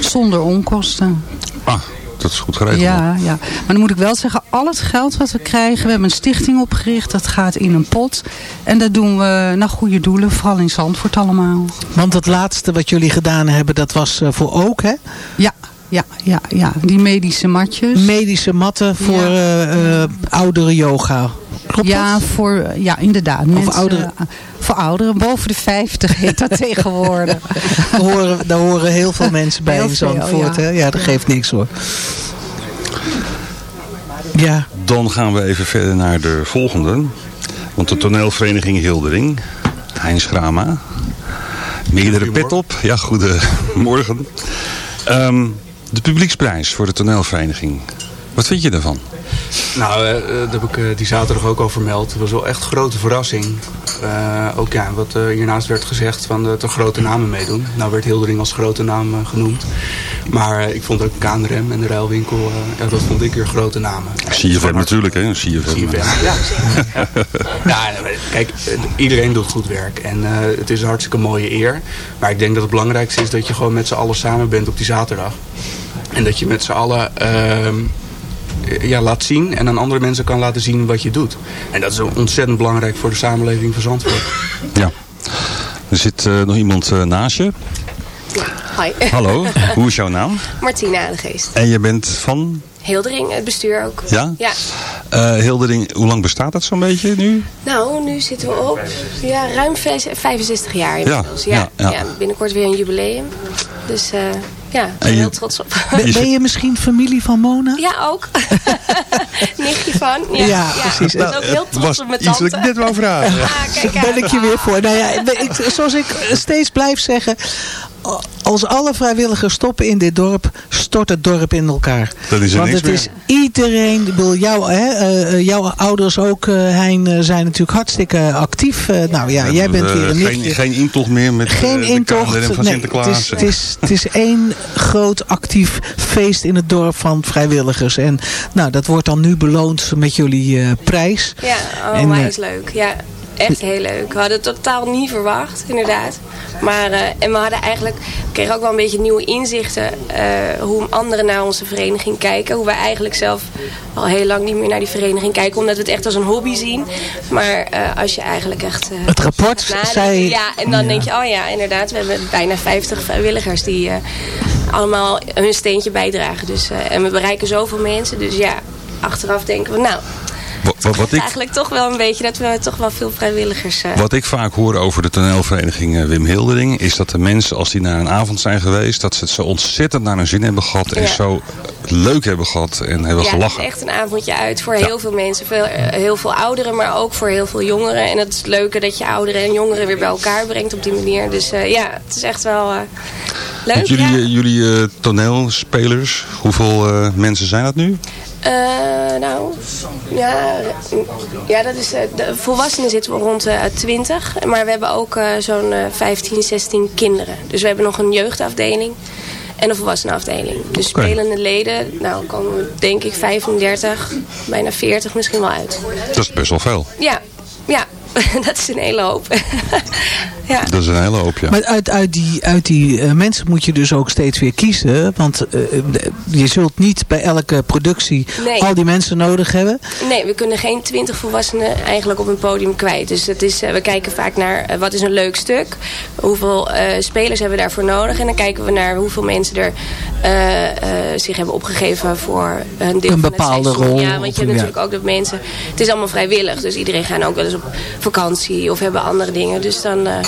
zonder onkosten. Ah, dat is goed geregeld. Ja, ja. Maar dan moet ik wel zeggen, al het geld wat we krijgen, we hebben een stichting opgericht. Dat gaat in een pot. En dat doen we naar goede doelen, vooral in Zandvoort allemaal. Want het laatste wat jullie gedaan hebben, dat was eh, voor ook, hè? Ja, ja, ja, ja. Die medische matjes. Medische matten voor eh, eh, oudere yoga. Klopt ja, dat? voor, ja, inderdaad. Mensen, ouderen. eh, Voor ouderen, boven de 50 heet dat tegenwoordig. Daar horen, daar horen heel veel mensen bij Heel in veel, Zandvoort. ja. hè? ja, dat geeft niks hoor. Ja, Dan gaan we even verder naar de volgende. Want de toneelvereniging Hildering. Heinz Grama. Meerdere pet op. Ja, goedemorgen. Ehm, de publieksprijs voor de toneelvereniging. Wat vind je daarvan? Nou, eh, eh, daar heb ik eh, die zaterdag ook al vermeld. Het was wel echt een grote verrassing. Ook ja, wat hiernaast werd gezegd, van dat er grote namen meedoen. Nou werd Hildering als grote naam genoemd. Maar ik vond ook KNRM en de ruilwinkel, ja, dat vond ik weer grote namen. CFM natuurlijk, hè? CFM. Ja. ja, nee, kijk, iedereen doet goed werk. En het is een hartstikke mooie eer. Maar ik denk dat het belangrijkste is dat je gewoon met z'n allen samen bent op die zaterdag. En dat je met z'n allen ehm, ja, laat zien en aan andere mensen kan laten zien wat je doet. En dat is ontzettend belangrijk voor de samenleving van Zandvoort. Ja. Er zit eh, nog iemand eh, naast je. Hi. Hallo, hoe is jouw naam? Martina de Geest. En je bent van Hildering, het bestuur ook. Ja? Ja. eh Hildering. Hoe lang bestaat dat zo'n beetje nu? Nou, nu zitten we op ja, ruim vijf- 65 jaar inmiddels. Ja, ja, ja, ja. binnenkort weer een jubileum. Dus eh, ja, ik ben heel trots op. ben, ben je misschien familie van Mona? Ja, ook. Nichtje van. Ja, Ja, precies. Ik ben ook heel trots was op mijn iets wat tante. ik net wou vragen. Ah, kijk ben ik je weer voor. Nou ja, ik, zoals ik steeds blijf zeggen... Als alle vrijwilligers stoppen in dit dorp, stort het dorp in elkaar. Dan is er Want niks het meer. is iedereen, ik bedoel, jou, hè, eh, eh, jouw ouders ook, eh, Hein, zijn natuurlijk hartstikke actief. Eh, nou ja, jij bent weer een geen, geen intocht meer met Geen de intocht. KNRM van nee, Sinterklaas. Het is, het, is, het is één groot actief feest in het dorp van vrijwilligers. En nou, dat wordt dan nu beloond met jullie eh, prijs. Ja, oh, En, maar is leuk. Ja. Echt heel leuk. We hadden het totaal niet verwacht, inderdaad. Maar, eh, en we hadden eigenlijk, we kregen ook wel een beetje nieuwe inzichten eh, hoe anderen naar onze vereniging kijken. Hoe wij eigenlijk zelf al heel lang niet meer naar die vereniging kijken, omdat we het echt als een hobby zien. Maar eh, als je eigenlijk echt... Het rapport zei- Ja, en dan denk je, oh ja, inderdaad, we hebben bijna 50 vrijwilligers die allemaal hun steentje bijdragen. Dus, en we bereiken zoveel mensen, dus ja, achteraf denken we, nou... Wat, wat, ik, Eigenlijk toch wel een beetje dat we toch wel veel vrijwilligers... eh, wat ik vaak hoor over de toneelvereniging eh, Wim Hildering... is dat de mensen, als die naar een avond zijn geweest... dat ze het zo ontzettend naar hun zin hebben gehad... en Ja. zo leuk hebben gehad en hebben ja, gelachen. is echt een avondje uit voor Ja. heel veel mensen. Veel, eh, heel veel ouderen, maar ook voor heel veel jongeren. En het is leuke dat je ouderen en jongeren weer bij elkaar brengt op die manier. Dus ja, het is echt wel leuk. Want jullie, ja. jullie toneelspelers, hoeveel mensen zijn dat nu? Eh, nou, ja, ja dat is, eh, de volwassenen zitten we rond de 20. Maar we hebben ook eh, zo'n eh, 15, 16 kinderen. Dus we hebben nog een jeugdafdeling en een volwassenenafdeling. Dus spelende leden, nou komen we denk ik 35, bijna 40 misschien wel uit. Dat is best wel veel. Ja, ja, dat is een hele hoop. ja. Dat is een hele hoop, ja. Maar uit, uit die, uit die eh, mensen moet je dus ook steeds weer kiezen. Want eh, de- je zult niet bij elke productie Nee. al die mensen nodig hebben. Nee, we kunnen geen twintig volwassenen eigenlijk op een podium kwijt. Dus het is, eh, we kijken vaak naar eh, wat is een leuk stuk. Hoeveel eh, spelers hebben we daarvoor nodig. En dan kijken we naar hoeveel mensen er eh, eh, zich hebben opgegeven voor een deel Een van bepaalde het rol Ja, want je hebt ja. natuurlijk ook dat mensen... Het is allemaal vrijwillig. Dus iedereen gaat ook wel eens op vakantie of hebben andere dingen. Dus dan, eh,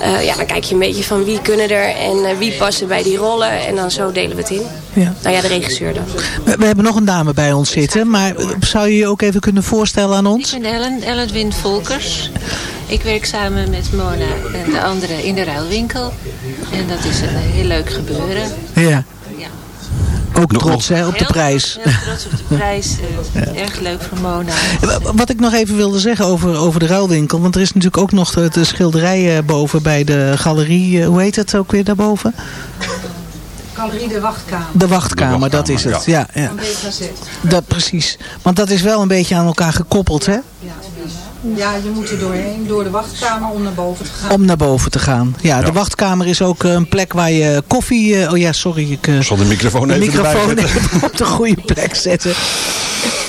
eh, ja, dan kijk je een beetje van wie kunnen er en eh, wie passen bij die rollen. En dan zo delen we het in. Ja. Nou ja, de regisseur dan. We, we hebben nog een dame bij ons zitten. Maar zou je je ook even kunnen voorstellen aan ons? Ik ben Ellen, Ellen Wint Volkers. Ik werk samen met Mona en de anderen in de ruilwinkel. En dat is een heel leuk gebeuren. Ja. Ook trots hè, op de prijs. Heel trots op de prijs. eh, Erg leuk voor Mona. Wat ik nog even wilde zeggen over, over de ruilwinkel. Want er is natuurlijk ook nog de, de schilderij eh, boven bij de galerie. eh, Hoe heet het ook weer daarboven? Galerie de Wachtkamer. De wachtkamer, dat is het. Ja, ja. Dat, precies. Want dat is wel een beetje aan elkaar gekoppeld, hè? Ja, je moet er doorheen, door de wachtkamer om naar boven te gaan. Om naar boven te gaan. Ja, de wachtkamer is ook eh, een plek waar je koffie... eh, oh ja, sorry. Ik eh, zal de microfoon de even microfoon zetten. even op de goede plek zetten.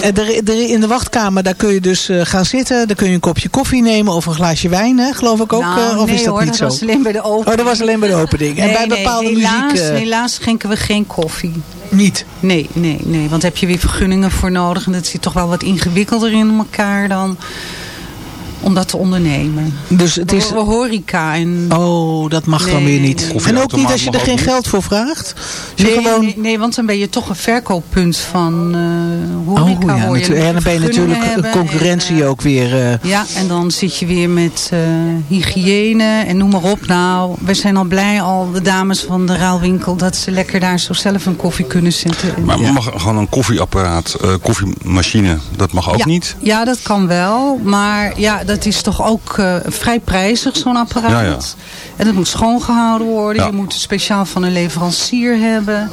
En er, er, in de wachtkamer, daar kun je dus gaan zitten. Daar kun je een kopje koffie nemen of een glaasje wijn, hè, geloof ik ook. Nou, eh, of nee is dat hoor, niet dat zo? was alleen bij de opening. Oh, dat was alleen bij de opening. en Nee, bij nee, bepaalde helaas, muziek... eh, Helaas schenken we geen koffie. Niet? Nee, nee, nee. Want heb je weer vergunningen voor nodig. En dat zit toch wel wat ingewikkelder in elkaar dan om dat te ondernemen. Dus het is... We, we horeca en... Oh, dat mag dan weer niet. nee. En ook niet als je er geen geld voor vraagt. Nee, gewoon... nee, nee, want dan ben je toch een verkooppunt van eh horeca. Oh ja, hoor natuurlijk. En dan ben je natuurlijk hebben concurrentie ook weer... eh, Ja, en dan zit je weer met eh, hygiëne en noem maar op. Nou, we zijn al blij, al de dames van de ruilwinkel... dat ze lekker daar zo zelf een koffie kunnen zetten. Maar mag gewoon een koffieapparaat, eh, koffiemachine, dat mag ook ja, niet? Ja, dat kan wel. Maar ja, dat is toch ook eh, vrij prijzig, zo'n apparaat. Ja, ja. En dat moet schoongehouden worden. Ja. Je moet het speciaal van een leverancier hebben.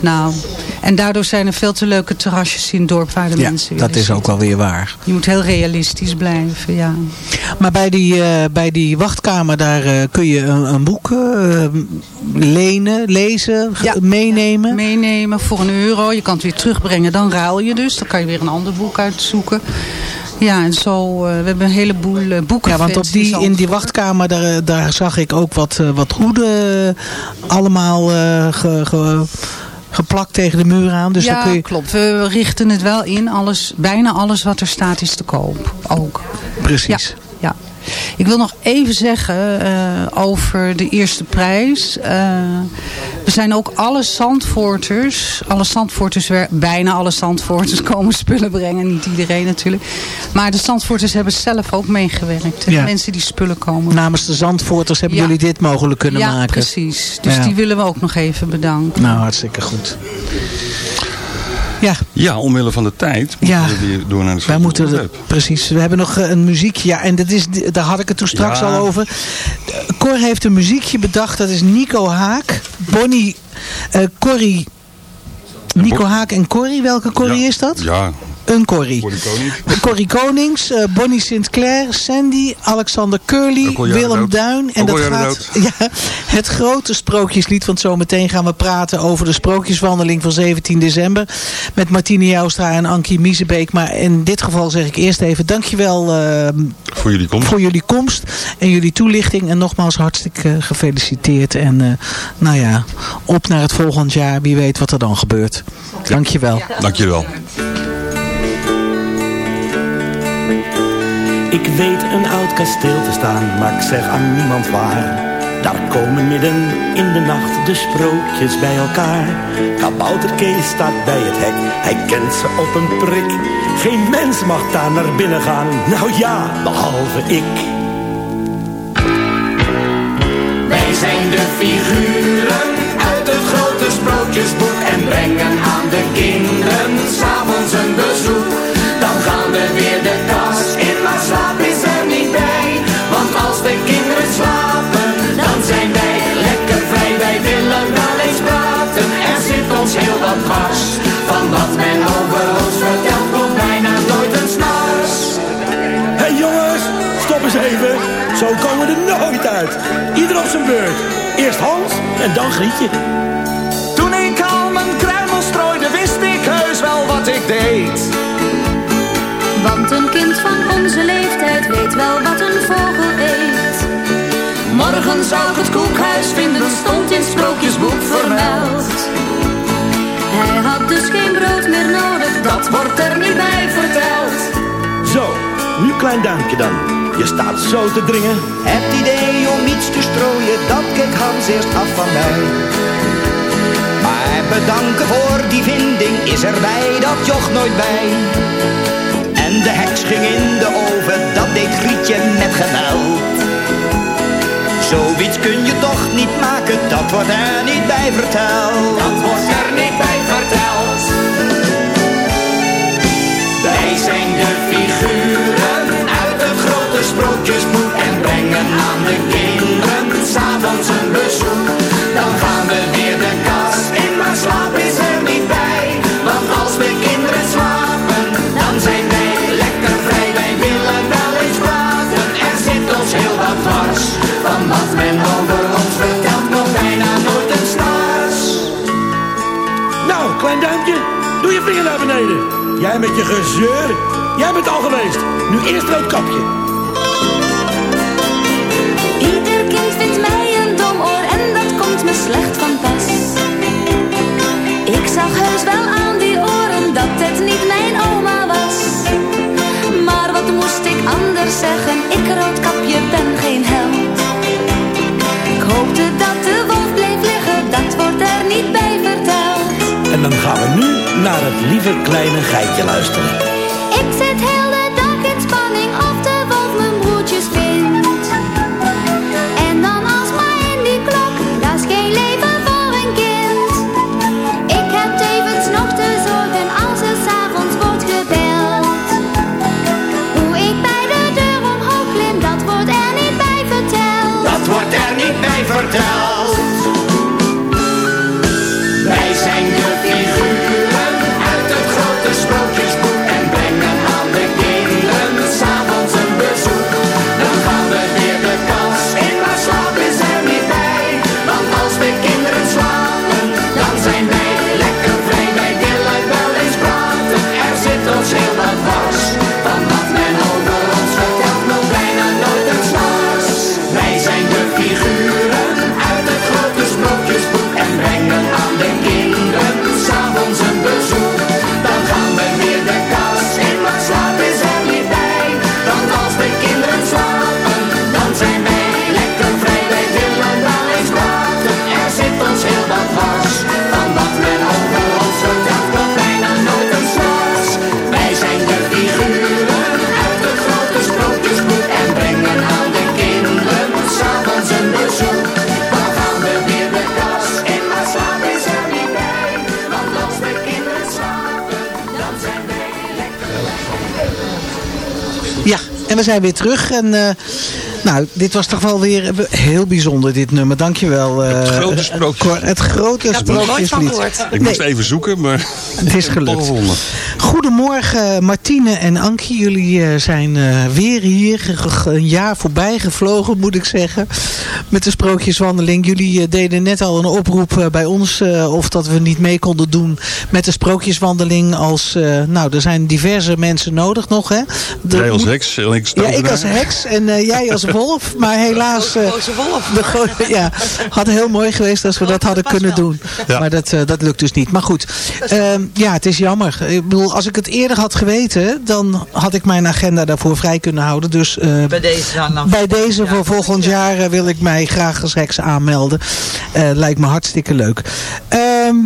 Nou, en daardoor zijn er veel te leuke terrasjes in het dorp waar de ja, mensen dat willen is ook wel weer waar. Je moet heel realistisch blijven, ja. Maar bij die, eh, bij die wachtkamer, daar eh, kun je een, een boek eh, lenen, lezen, meenemen. Meenemen voor een euro. Je kan het weer terugbrengen, dan ruil je dus. Dan kan je weer een ander boek uitzoeken. Ja, en zo, eh, we hebben een heleboel eh, boeken. Ja, want op die, in die wachtkamer, daar, eh, daar zag ik ook wat, wat hoeden allemaal ge- ge- geplakt tegen de muur aan. Dus ja, dan kun je... klopt. We richten het wel in. Alles, bijna alles wat er staat is te koop. Ook. Precies. Ja. Ik wil nog even zeggen eh, over de eerste prijs. Eh, we zijn ook alle Zandvoorters, alle Zandvoorters, bijna alle Zandvoorters komen spullen brengen. Niet iedereen natuurlijk. Maar de Zandvoorters hebben zelf ook meegewerkt. Ja. Mensen die spullen komen. Namens de Zandvoorters hebben Ja. jullie dit mogelijk kunnen ja, maken. precies. Dus die willen we ook nog even bedanken. Nou, hartstikke goed. Ja. Ja, omwille van de tijd Ja. moeten we weer door naar de Wij moeten, de- precies, we hebben nog eh, een muziekje. Ja, en dat is, daar had ik het toen straks Ja. al over. Cor heeft een muziekje bedacht. Dat is Nico Haak. Bonnie, eh Corrie. Nico Haak en Corrie. Welke Corrie Ja. is dat? Ja, een Corrie. Corrie Konings, eh, Bonnie Sinclair, Sandy, Alexander Curly, Willem dood. Duin. En dat gaat ja, het grote sprookjeslied. Want zometeen gaan we praten over de sprookjeswandeling van 17 december. Met Martine Joustra en Ankie Miezebeek. Maar in dit geval zeg ik eerst even dankjewel uh, Voor jullie komst. voor jullie komst en jullie toelichting. En nogmaals hartstikke gefeliciteerd. En eh, nou ja, op naar het volgend jaar. Wie weet wat er dan gebeurt. Dankjewel. Dank je Ik weet een oud kasteel te staan, maar ik zeg aan niemand waar. Daar komen midden in de nacht de sprookjes bij elkaar. Kabouter Kees staat bij het hek, hij kent ze op een prik. Geen mens mag daar naar binnen gaan, nou ja, behalve ik. Wij zijn de figuren uit het grote sprookjesboek en brengen aan de kinderen s'avonds een bezoek. De kinderen slapen, dan zijn wij lekker vrij. Wij willen wel eens praten, er zit ons heel wat dwars. Van wat men over ons vertelt, komt bijna nooit een snars. Hé hey jongens, stop eens even. Zo komen we er nooit uit. Ieder op zijn beurt. Eerst Hans en dan Grietje. Toen ik al mijn kruimel strooide, wist ik heus wel wat ik deed. Want een kind van onze leeftijd weet wel wat een vogel eet. Morgen zou ik het koekhuis vinden, stond in sprookjesboek vermeld. Hij had dus geen brood meer nodig, Dat wordt er niet bij verteld. Zo, nu klein duimpje dan. Je staat zo te dringen. Het idee om iets te strooien, dat keek Hans eerst af van mij. Maar bedanken voor die vinding is er bij dat joch nooit bij. En de heks ging in de oven, dat deed Grietje met geweld. Zoiets kun je toch niet maken, dat wordt er niet bij verteld. Dat wordt er niet bij verteld. Wij zijn de figuren uit het grote sprookjesboek en brengen aan de kinderen s'avonds een bezoek. Dan gaan we weer de kast in, maar slaap is Van wat men over ons vertelt, nog bijna nooit een snars. Nou, klein duimpje, doe je vinger naar beneden. Jij met je gezeur. Jij bent al geweest. Nu eerst rood kapje. Ieder kind vindt mij een dom oor en dat komt me slecht van pas. Ik zag heus wel aan die oren dat het niet mijn oma was. Maar wat moest ik anders zeggen? Ik roodkapje dan gaan we nu naar het lieve kleine geitje luisteren. We zijn weer terug. En eh, Nou, dit was toch wel weer heel bijzonder, dit nummer. Dankjewel. eh, Het grote sprookjes. Cor. Het grote sprookjeslied. Ik moest even zoeken, maar... Het is gelukt. Goedemorgen Martine en Ankie. Jullie eh, zijn eh, weer hier. Een jaar voorbij gevlogen moet ik zeggen. Met de sprookjeswandeling. Jullie eh, deden net al een oproep eh, bij ons. eh, of dat we niet mee konden doen met de sprookjeswandeling. Als, eh, nou, er zijn diverse mensen nodig nog. Hè? De- Jij als heks en ik ja, ik als heks en eh, jij als wolf. Maar helaas... eh, de gro- ja, had heel mooi geweest als we dat hadden kunnen doen. Ja. Maar dat, eh, dat lukt dus niet. Maar goed, ehm, ja, het is jammer. Ik bedoel, als ik het eerder had geweten, dan had ik mijn agenda daarvoor vrij kunnen houden. Dus eh, Bij deze dan bij deze voor volgend jaar wil ik mij graag als heks aanmelden. Eh, lijkt me hartstikke leuk. Ehm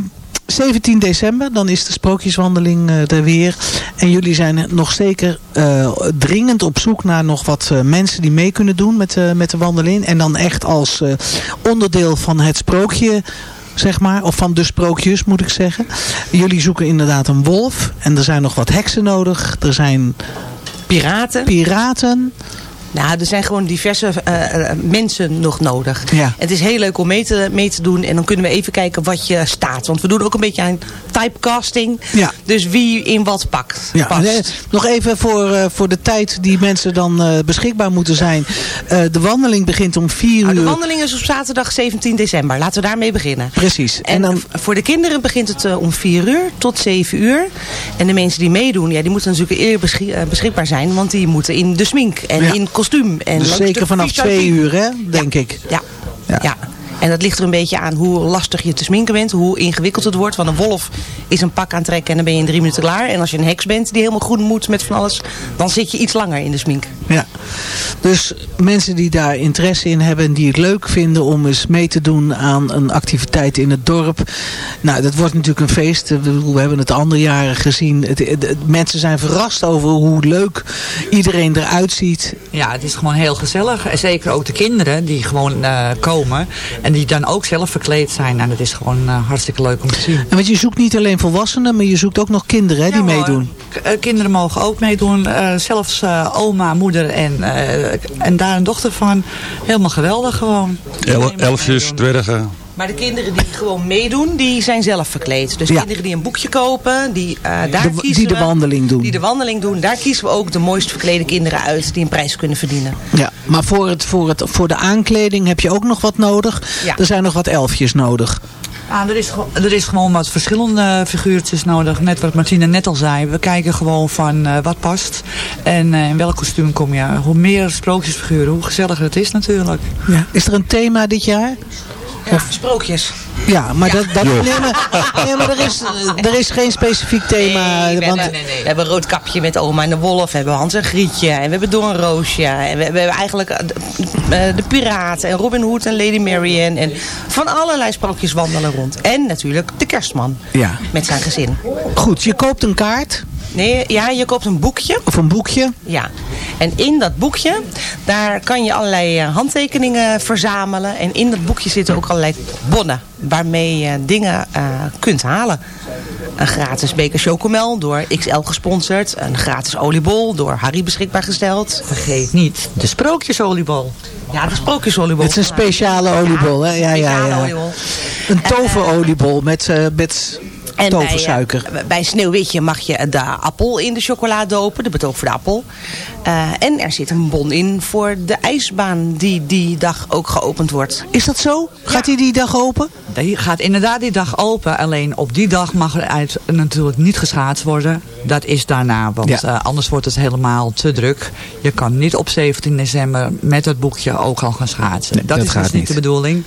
17 december, dan is de sprookjeswandeling eh, er weer. En jullie zijn nog zeker eh, dringend op zoek naar nog wat mensen die mee kunnen doen met, met de wandeling. En dan echt als onderdeel van het sprookje zeg maar. Of van de sprookjes, moet ik zeggen. Jullie zoeken inderdaad een wolf. En er zijn nog wat heksen nodig. Er zijn Piraten. piraten. Nou, er zijn gewoon diverse eh, eh, mensen nog nodig. Ja. Het is heel leuk om mee te, mee te doen. En dan kunnen we even kijken wat je staat. Want we doen ook een beetje aan typecasting. Ja. Dus wie in wat pakt. Ja, past. nog even voor, eh, voor de tijd die mensen dan beschikbaar moeten zijn. De wandeling begint om 4 Nou, uur. de wandeling is op zaterdag 17 december. Laten we daarmee beginnen. Precies. En, dan... voor de kinderen begint het om 4 uur tot 7 uur. En de mensen die meedoen, ja, die moeten natuurlijk eerder beschik- beschikbaar zijn. Want die moeten in de smink en in kostuum. En dus zeker vanaf. 2 uur, hè, denk ik. Ja. ja. En dat ligt er een beetje aan hoe lastig je te sminken bent. Hoe ingewikkeld het wordt. Want een wolf is een pak aantrekken en dan ben je in drie minuten klaar. En als je een heks bent die helemaal groen moet met van alles. Dan zit je iets langer in de smink. Ja. Dus mensen die daar interesse in hebben en die het leuk vinden om eens mee te doen aan een activiteit in het dorp. Nou, dat wordt natuurlijk een feest. We hebben het andere jaren gezien. Het, het- het- mensen zijn verrast over hoe leuk iedereen eruit ziet. Ja, het is gewoon heel gezellig. En zeker ook de kinderen die gewoon eh, komen. En die dan ook zelf verkleed zijn. En dat is gewoon eh, hartstikke leuk om te zien. En want je zoekt niet alleen volwassenen, maar je zoekt ook nog kinderen hè, die hoor. meedoen. K- eh, kinderen mogen ook meedoen. Eh, zelfs eh, oma, moeder en, eh, en daar een dochter van. Helemaal geweldig gewoon. El elfjes, dwergen. Maar de kinderen die gewoon meedoen, die zijn zelf verkleed. Dus Ja. kinderen die een boekje kopen, die, eh, daar De- kiezen die de wandeling doen. Die de wandeling doen. Daar kiezen we ook de mooist verklede kinderen uit die een prijs kunnen verdienen. Ja, maar voor, het, voor, het, voor de aankleding heb je ook nog wat nodig. Ja. Er zijn nog wat elfjes nodig. Ja, er, is, gewoon- er is gewoon wat verschillende figuurtjes nodig. Net wat Martine net al zei. We kijken gewoon van eh, wat past. En eh, in welk kostuum kom je. Hoe meer sprookjesfiguren, hoe gezelliger het is natuurlijk. Ja. Is er een thema dit jaar? Ja, sprookjes. Ja, maar dat, dat, nee, maar, nee, maar er, is, er is geen specifiek thema. Nee, we, want, hebben, we hebben Roodkapje met oma en de wolf. We hebben Hans en Grietje. En we hebben Doornroosje. En we, we hebben eigenlijk eh, de, eh, de piraten. En Robin Hood en Lady Marian. En van allerlei sprookjes wandelen rond. En natuurlijk de kerstman. Ja. Met zijn gezin. Goed, je koopt een kaart. Nee, ja, je koopt een boekje. Of een boekje. Ja. En in dat boekje, daar kan je allerlei eh, handtekeningen verzamelen. En in dat boekje zitten ook allerlei bonnen. Waarmee je dingen eh, kunt halen. Een gratis beker chocomel door XL gesponsord. Een gratis oliebol door Harry beschikbaar gesteld. Vergeet niet de sprookjesoliebol. Ja, de sprookjesoliebol. Het is een speciale oliebol, hè? Ja, ja, speciale ja. oliebol. Een toveroliebol met, eh met En toversuiker. Bij, eh, bij Sneeuwwitje mag je de appel in de chocola dopen. De betoog voor de appel. Eh, en er zit een bon in voor de ijsbaan die die dag ook geopend wordt. Is dat zo? Gaat hij die dag open? Die gaat inderdaad die dag open. Alleen op die dag mag er uit, natuurlijk niet geschaatst worden. Dat is daarna. Want Ja. eh, anders wordt het helemaal te druk. Je kan niet op 17 december met het boekje ook al gaan schaatsen. Nee, dat, dat is gaat dus niet niet. de bedoeling.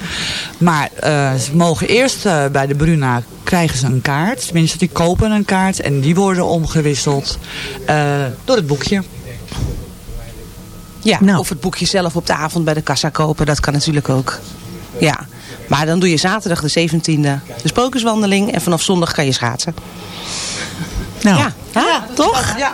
Maar eh, ze mogen eerst eh, bij de Bruna krijgen ze een kaart. Tenminste, die kopen een kaart. En die worden omgewisseld eh, door het boekje. Ja, Nou. of het boekje zelf op de avond bij de kassa kopen. Dat kan natuurlijk ook. Ja, maar dan doe je zaterdag de 17e de sprookjeswandeling. En vanaf zondag kan je schaatsen. Nou, Ja. Ja, toch? Ja,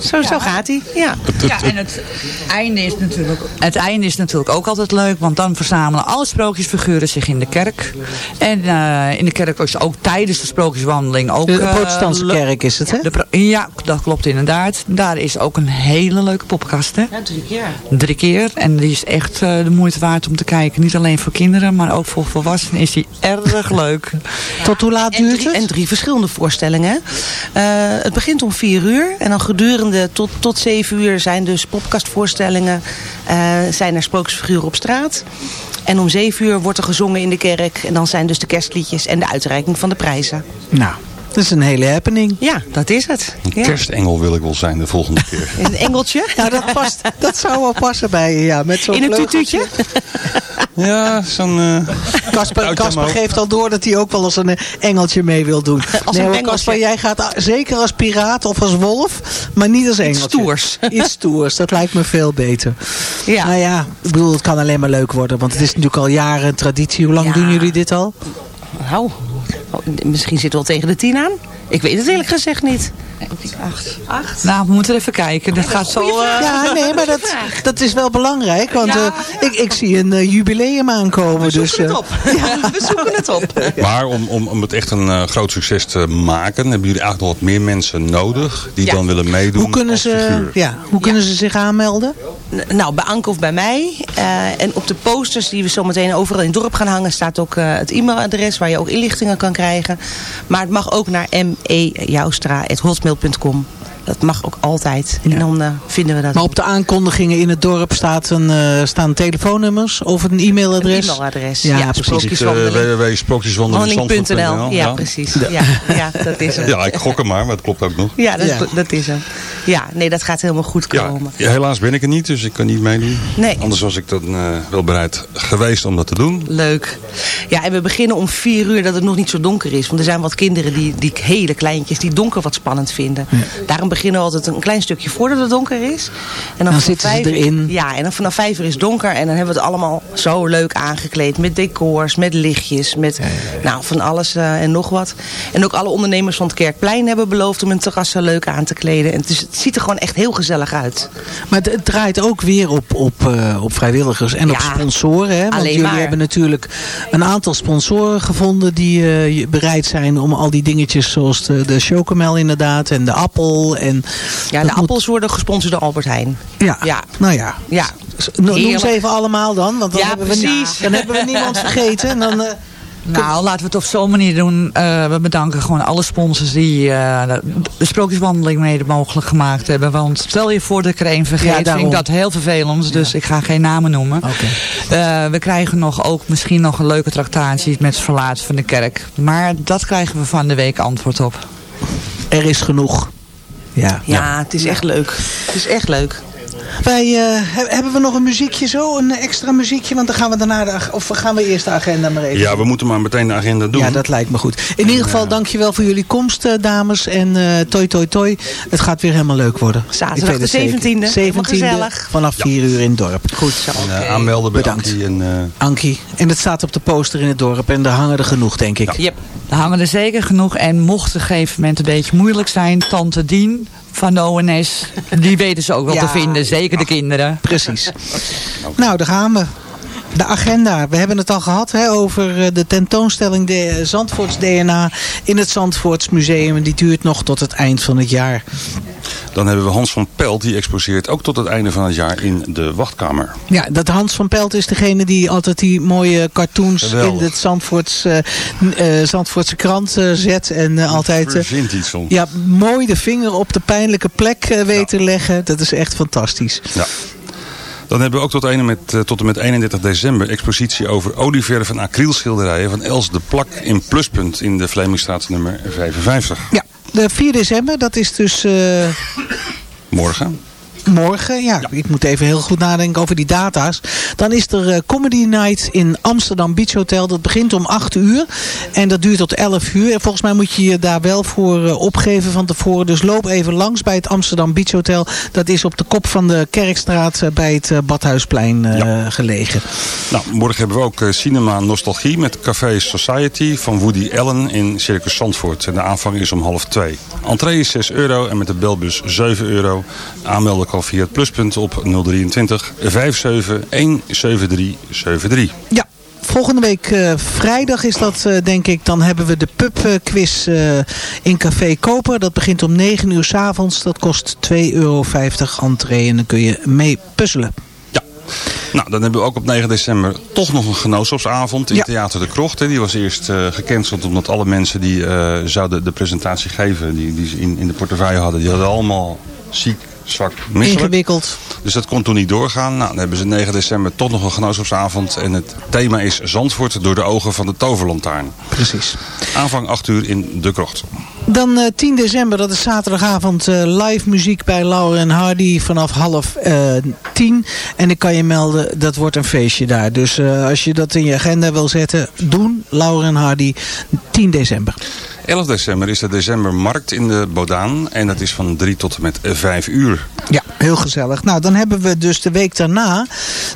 zo, zo gaat hij. Ja. Ja, en het einde, is natuurlijk, het einde is natuurlijk ook altijd leuk. Want dan verzamelen alle sprookjesfiguren zich in de kerk. En eh, in de kerk is ook tijdens de sprookjeswandeling ook... De eh, protestantse kerk is het, hè? de ja, dat klopt inderdaad. Daar is ook een hele leuke poppenkast, hè? Ja, drie keer. Drie keer. En die is echt eh, de moeite waard om te kijken. Niet alleen voor kinderen, maar ook voor volwassenen is die erg leuk. Tot hoe laat En duurt drie, het? en drie verschillende voorstellingen. Eh, het begint om vier uur. En dan gedurende tot, tot zeven uur zijn dus popkastvoorstellingen. eh, zijn er sprookjesfiguren op straat. En om zeven uur wordt er gezongen in de kerk. En dan zijn dus de kerstliedjes en de uitreiking van de prijzen. Nou, dat is een hele happening. Ja, dat is het. Een Ja. kerstengel wil ik wel zijn de volgende keer. Een engeltje. Nou, dat, past, dat zou wel passen bij je, ja. Met zo'n In een tutuutje. Ja, zo'n... eh, Kasper, geeft al door dat hij ook wel eens een engeltje mee wil doen. Als nee een. Kasper, jij gaat zeker als piraat of als wolf, maar niet als engeltje. stoers. Iets stoers, dat lijkt me veel beter. Ja. Nou ja, ik bedoel, het kan alleen maar leuk worden, want het is natuurlijk al jaren een traditie. Hoe lang Ja. doen jullie dit al? Nou, misschien zit wel tegen de tien aan. Ik weet het eerlijk gezegd niet. Acht. Acht? Nou, we moeten even kijken. Dat gaat zo... eh, Ja, nee, maar dat, dat is wel belangrijk, want Ja. eh, ik, ik zie een eh, jubileum aankomen. We dus, zoeken het eh, op. We zoeken het op. Maar om, om, om het echt een eh, groot succes te maken, hebben jullie eigenlijk nog wat meer mensen nodig die Ja. dan willen meedoen hoe kunnen, als ze, figuur. ja, hoe kunnen ze zich aanmelden? N- Nou, bij Anke of bij mij. Eh, en op de posters die we zo meteen overal in het dorp gaan hangen... staat ook eh, het e-mailadres waar je ook inlichtingen kan krijgen. Maar het mag ook naar mejoustra.hotmail.com. Dat mag ook altijd. En dan eh, vinden we dat. Maar op de aankondigingen in het dorp staat een, eh, staan telefoonnummers of een e-mailadres? Een e-mailadres. Ja, Ja, precies. sprookjeswandeling. Uh, www.sprookjeswandeling.nl Ja, precies. Ja, ja, dat is hem. Ja, ik gok hem maar, maar het klopt ook nog. Ja, dat, Ja. dat is hem. Ja, nee, dat gaat helemaal goed komen. ja, helaas ben ik er niet, dus ik kan niet meedoen. Nee. Anders was ik dan eh, wel bereid geweest om dat te doen. Leuk. Ja, en we beginnen om vier uur dat het nog niet zo donker is. Want er zijn wat kinderen, die, die hele kleintjes, die donker wat spannend vinden. Daarom beginnen we altijd een klein stukje voordat het donker is. En Dan vanaf zitten ze vijf uur- erin. Ja, en dan vanaf vijf uur is donker. En dan hebben we het allemaal zo leuk aangekleed. Met decors, met lichtjes, met nou, van alles eh, en nog wat. En ook alle ondernemers van het Kerkplein hebben beloofd om hun terrassen leuk aan te kleden. En het, is, het ziet er gewoon echt heel gezellig uit. Maar het, het draait ook weer op, op, eh, op vrijwilligers en op sponsoren. Hè? Want alleen jullie maar. hebben natuurlijk een aantal sponsoren gevonden die eh, bereid zijn om al die dingetjes zoals de, de chocomel inderdaad en de appel. En Ja, de moet- appels worden gesponsord door Albert Heijn. Ja, Ja. nou ja. Ja. No- Noem ze even allemaal dan, want dan, Ja, hebben, we, dan hebben we niemand vergeten. En dan, eh, Nou, laten we het op zo'n manier doen. Eh, we bedanken gewoon alle sponsors die eh, de, de sprookjeswandeling mede mogelijk gemaakt hebben. Want stel je voor dat ik er één vergeet, Ja, vind ik dat heel vervelend. Dus ik ga geen namen noemen. Eh, we krijgen nog ook misschien nog een leuke tractatie met het verlaten van de kerk. Maar dat krijgen we van de week antwoord op. er is genoeg. Ja. Ja, het is echt leuk. Het is echt leuk. Wij, eh, he- hebben we nog een muziekje zo? Een extra muziekje? Want dan gaan we daarna, de, of gaan we eerst de agenda maar even Ja, we moeten maar meteen de agenda doen. Ja, dat lijkt me goed. In ieder geval, dankjewel voor jullie komst, eh, dames. En eh toi, toi, toi. Het gaat weer helemaal leuk worden. Zaterdag de het zeker. 17e. Helemaal 17e, gezellig. vanaf 4 uur in het dorp. Goed zo. En, aanmelden bij Bedankt. Ankie en... eh, Ankie. En het staat op de poster in het dorp. En daar hangen er genoeg, denk ik. Yep. Er hangen er zeker genoeg. En mocht het op een gegeven moment een beetje moeilijk zijn, tante Dien van de ONS, die weten ze ook wel Ja. te vinden. Zeker de kinderen. Precies. Nou, daar gaan we. De agenda. We hebben het al gehad hè, over eh, de tentoonstelling de Zandvoorts DNA in het Zandvoorts Museum. En die duurt nog tot het eind van het jaar. Dan hebben we Hans van Pelt, die exposeert ook tot het einde van het jaar in de wachtkamer. Ja, dat Hans van Pelt is degene die altijd die mooie cartoons Geweldig. in het Zandvoorts, eh, eh, Zandvoortse krant eh, zet. En eh, altijd eh, Verzint iets soms. ja, mooi de vinger op de pijnlijke plek eh, weet te leggen. Dat is echt fantastisch. Ja. Dan hebben we ook tot, ene met, eh, tot en met 31 december expositie over olieverf en acrylschilderijen van Els de Plak in Pluspunt in de Vlemingstraat nummer 55. Ja, de 4 december, dat is dus... eh, Morgen. Morgen, ja, ik moet even heel goed nadenken over die data's. Dan is er eh, Comedy Night in Amsterdam Beach Hotel. Dat begint om 8 uur en dat duurt tot 11 uur. En volgens mij moet je je daar wel voor eh, opgeven van tevoren. Dus loop even langs bij het Amsterdam Beach Hotel. Dat is op de kop van de Kerkstraat eh, bij het Badhuisplein gelegen. Nou, morgen hebben we ook Cinema Nostalgie met Café Society van Woody Allen in Circus Zandvoort. En de aanvang is om half twee. Entree is 6 euro en met de belbus 7 euro. Aanmelden kan via het pluspunt op 023 57 173 73. Ja. Volgende week eh, vrijdag is dat eh, denk ik. Dan hebben we de pubquiz eh in Café Koper. Dat begint om 9 uur s avonds. Dat kost 2,50 euro entree. En dan kun je mee puzzelen. Nou, dan hebben we ook op 9 december toch nog een genootschapsavond in Theater de Krocht. hè. Die was eerst gecanceld omdat alle mensen die zouden de presentatie geven, die, die ze in, in de portefeuille hadden, die hadden allemaal ziek, zwak, misselijk. Ingewikkeld. Dus dat kon toen niet doorgaan. Nou, dan hebben ze 9 december toch nog een genootschapsavond. En het thema is Zandvoort door de ogen van de toverlantaarn. Precies. Aanvang 8 uur in de krocht. Dan eh, 10 december, dat is zaterdagavond, eh, live muziek bij Laura en Hardy vanaf half eh, tien. En ik kan je melden, dat wordt een feestje daar. Dus eh, als je dat in je agenda wil zetten, doen. Laura en Hardy, 10 december. 11 december is de decembermarkt in de Bodaan. En dat is van 3 tot en met 5 uur. Ja, heel gezellig. Nou, dan hebben we dus de week daarna.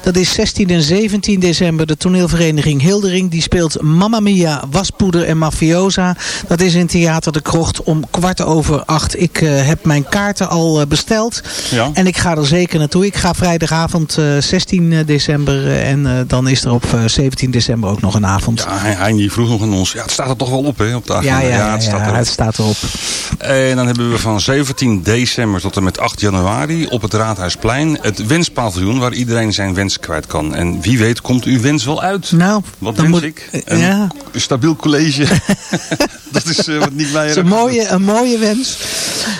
Dat is 16 en 17 december. De toneelvereniging Hildering. Die speelt Mamma Mia, Waspoeder en Mafiosa. Dat is in Theater de Krocht om kwart over acht. Ik eh, heb mijn kaarten al eh, besteld. Ja. En ik ga er zeker naartoe. Ik ga vrijdagavond eh, 16 december. eh, en eh, dan is er op eh, 17 december ook nog een avond. Ja, hij, vroeg nog aan ons. Ja, het staat er toch wel op, hè? Op de agenda. ja, ja, het staat ja, erop. het staat erop. En dan hebben we van 17 december tot en met 8 januari op het Raadhuisplein het wenspaviljoen waar iedereen zijn wens kwijt kan. En wie weet komt uw wens wel uit. Nou, Wat dan wens moet- ik? Een ja. stabiel college. dat is eh, wat niet mij is een mooie, een mooie wens.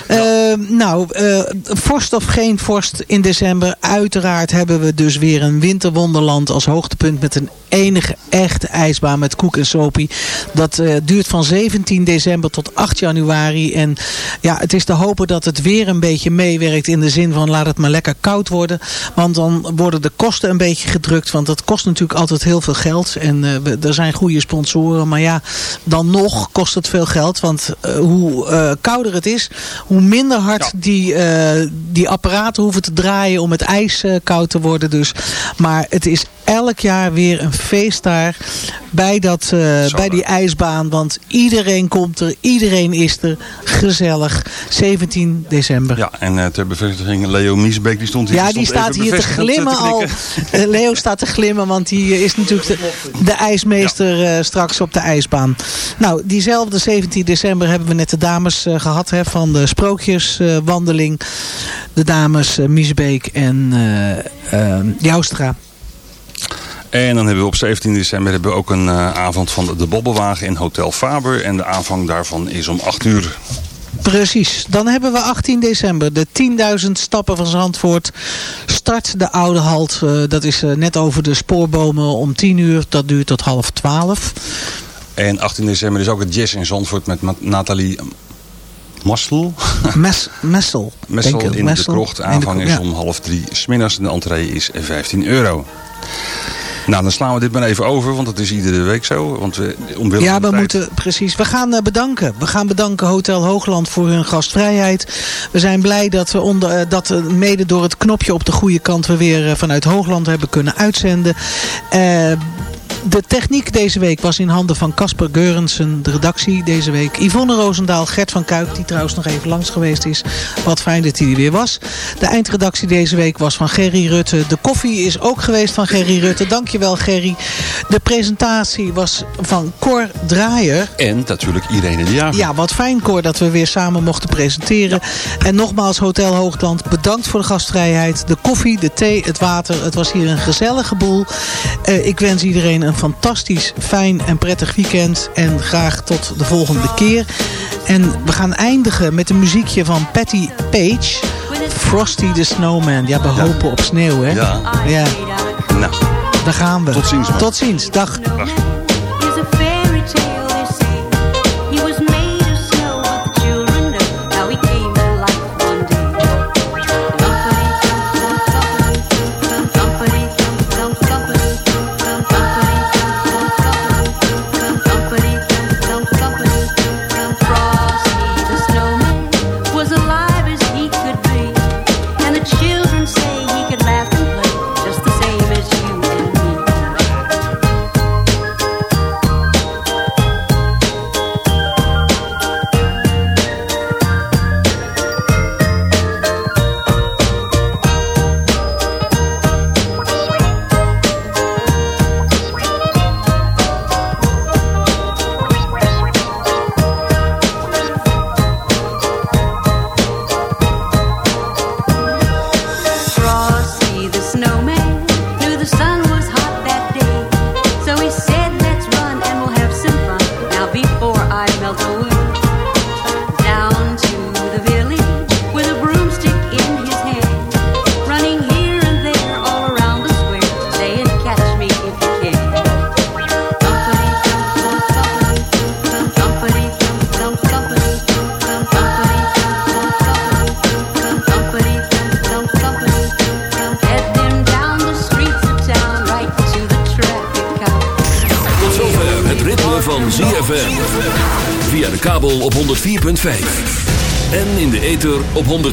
Eh, nou, eh, vorst of geen vorst in december. Uiteraard hebben we dus weer een winterwonderland als hoogtepunt met een enige echte ijsbaan met koek en sopie. Dat eh, duurt van 17 december tot 8 januari. En ja, het is te hopen dat het weer een beetje meewerkt in de zin van laat het maar lekker koud worden. Want dan worden de kosten een beetje gedrukt. Want dat kost natuurlijk altijd heel veel geld. En we- er zijn goede sponsoren. Maar ja, dan nog kost het veel geld. Want eh, hoe eh, kouder het is, hoe minder hard die, die apparaten hoeven te draaien om het ijs koud te worden. Dus. Maar het is elk jaar weer een feest daar bij, dat, bij die ijsbaan. Want iedereen komt er, iedereen is er. Gezellig. 17 december. Ja, en eh, ter bevestiging Leo Miesbeek die stond hier. Ja, die staat hier te glimmen al. Eh, Leo staat te glimmen, want die eh, is natuurlijk de, de ijsmeester straks op de ijsbaan. Nou, diezelfde 17 december hebben we net de dames eh, gehad hè, van de sprookjeswandeling. de dames Miesbeek en Joustra. En dan hebben we op 17 december hebben we ook een uh, avond van de Bobbelwagen in Hotel Faber. En de aanvang daarvan is om 8 uur. Precies. Dan hebben we 18 december de 10.000 stappen van Zandvoort. Start de oude halt. Uh, dat is uh, net over de spoorbomen om 10 uur. Dat duurt tot half 12. En 18 december is ook het jazz in Zandvoort met Nathalie Massel. Mes, Messel. Messel in de krocht. Aanvang is ja. om half drie. Smiddags en de entree is 15 euro. Nou, dan slaan we dit maar even over, want het is iedere week zo. Want we, omwille ja, we tijd... moeten, precies. We gaan uh, bedanken. We gaan bedanken Hotel Hoogland voor hun gastvrijheid. We zijn blij dat we onder, uh, dat uh, mede door het knopje op de goede kant we weer vanuit Hoogland hebben kunnen uitzenden. Uh, de techniek deze week was in handen van Casper Geurensen, de redactie deze week. Yvonne Roosendaal, Gert van Kuik, die trouwens nog even langs geweest is. Wat fijn dat hij er weer was. De eindredactie deze week was van Gerry Rutte. De koffie is ook geweest van Gerry Rutte. Dankjewel Gerry. De presentatie was van Cor Draaier. En natuurlijk Irene de Jager. Ja, wat fijn Cor dat we weer samen mochten presenteren. Ja. En nogmaals Hotel Hoogland, bedankt voor de gastvrijheid. De koffie, de thee, het water. Het was hier een gezellige boel. Uh, ik wens iedereen een fantastisch, fijn en prettig weekend. En graag tot de volgende keer. En we gaan eindigen met een muziekje van Patty Page. Frosty the Snowman. Ja, we ja. hopen op sneeuw, hè? Ja. ja. Nou. Daar gaan we. Tot ziens, man. Tot ziens. Dag. Dag.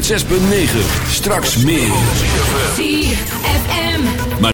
106.9. Straks meer.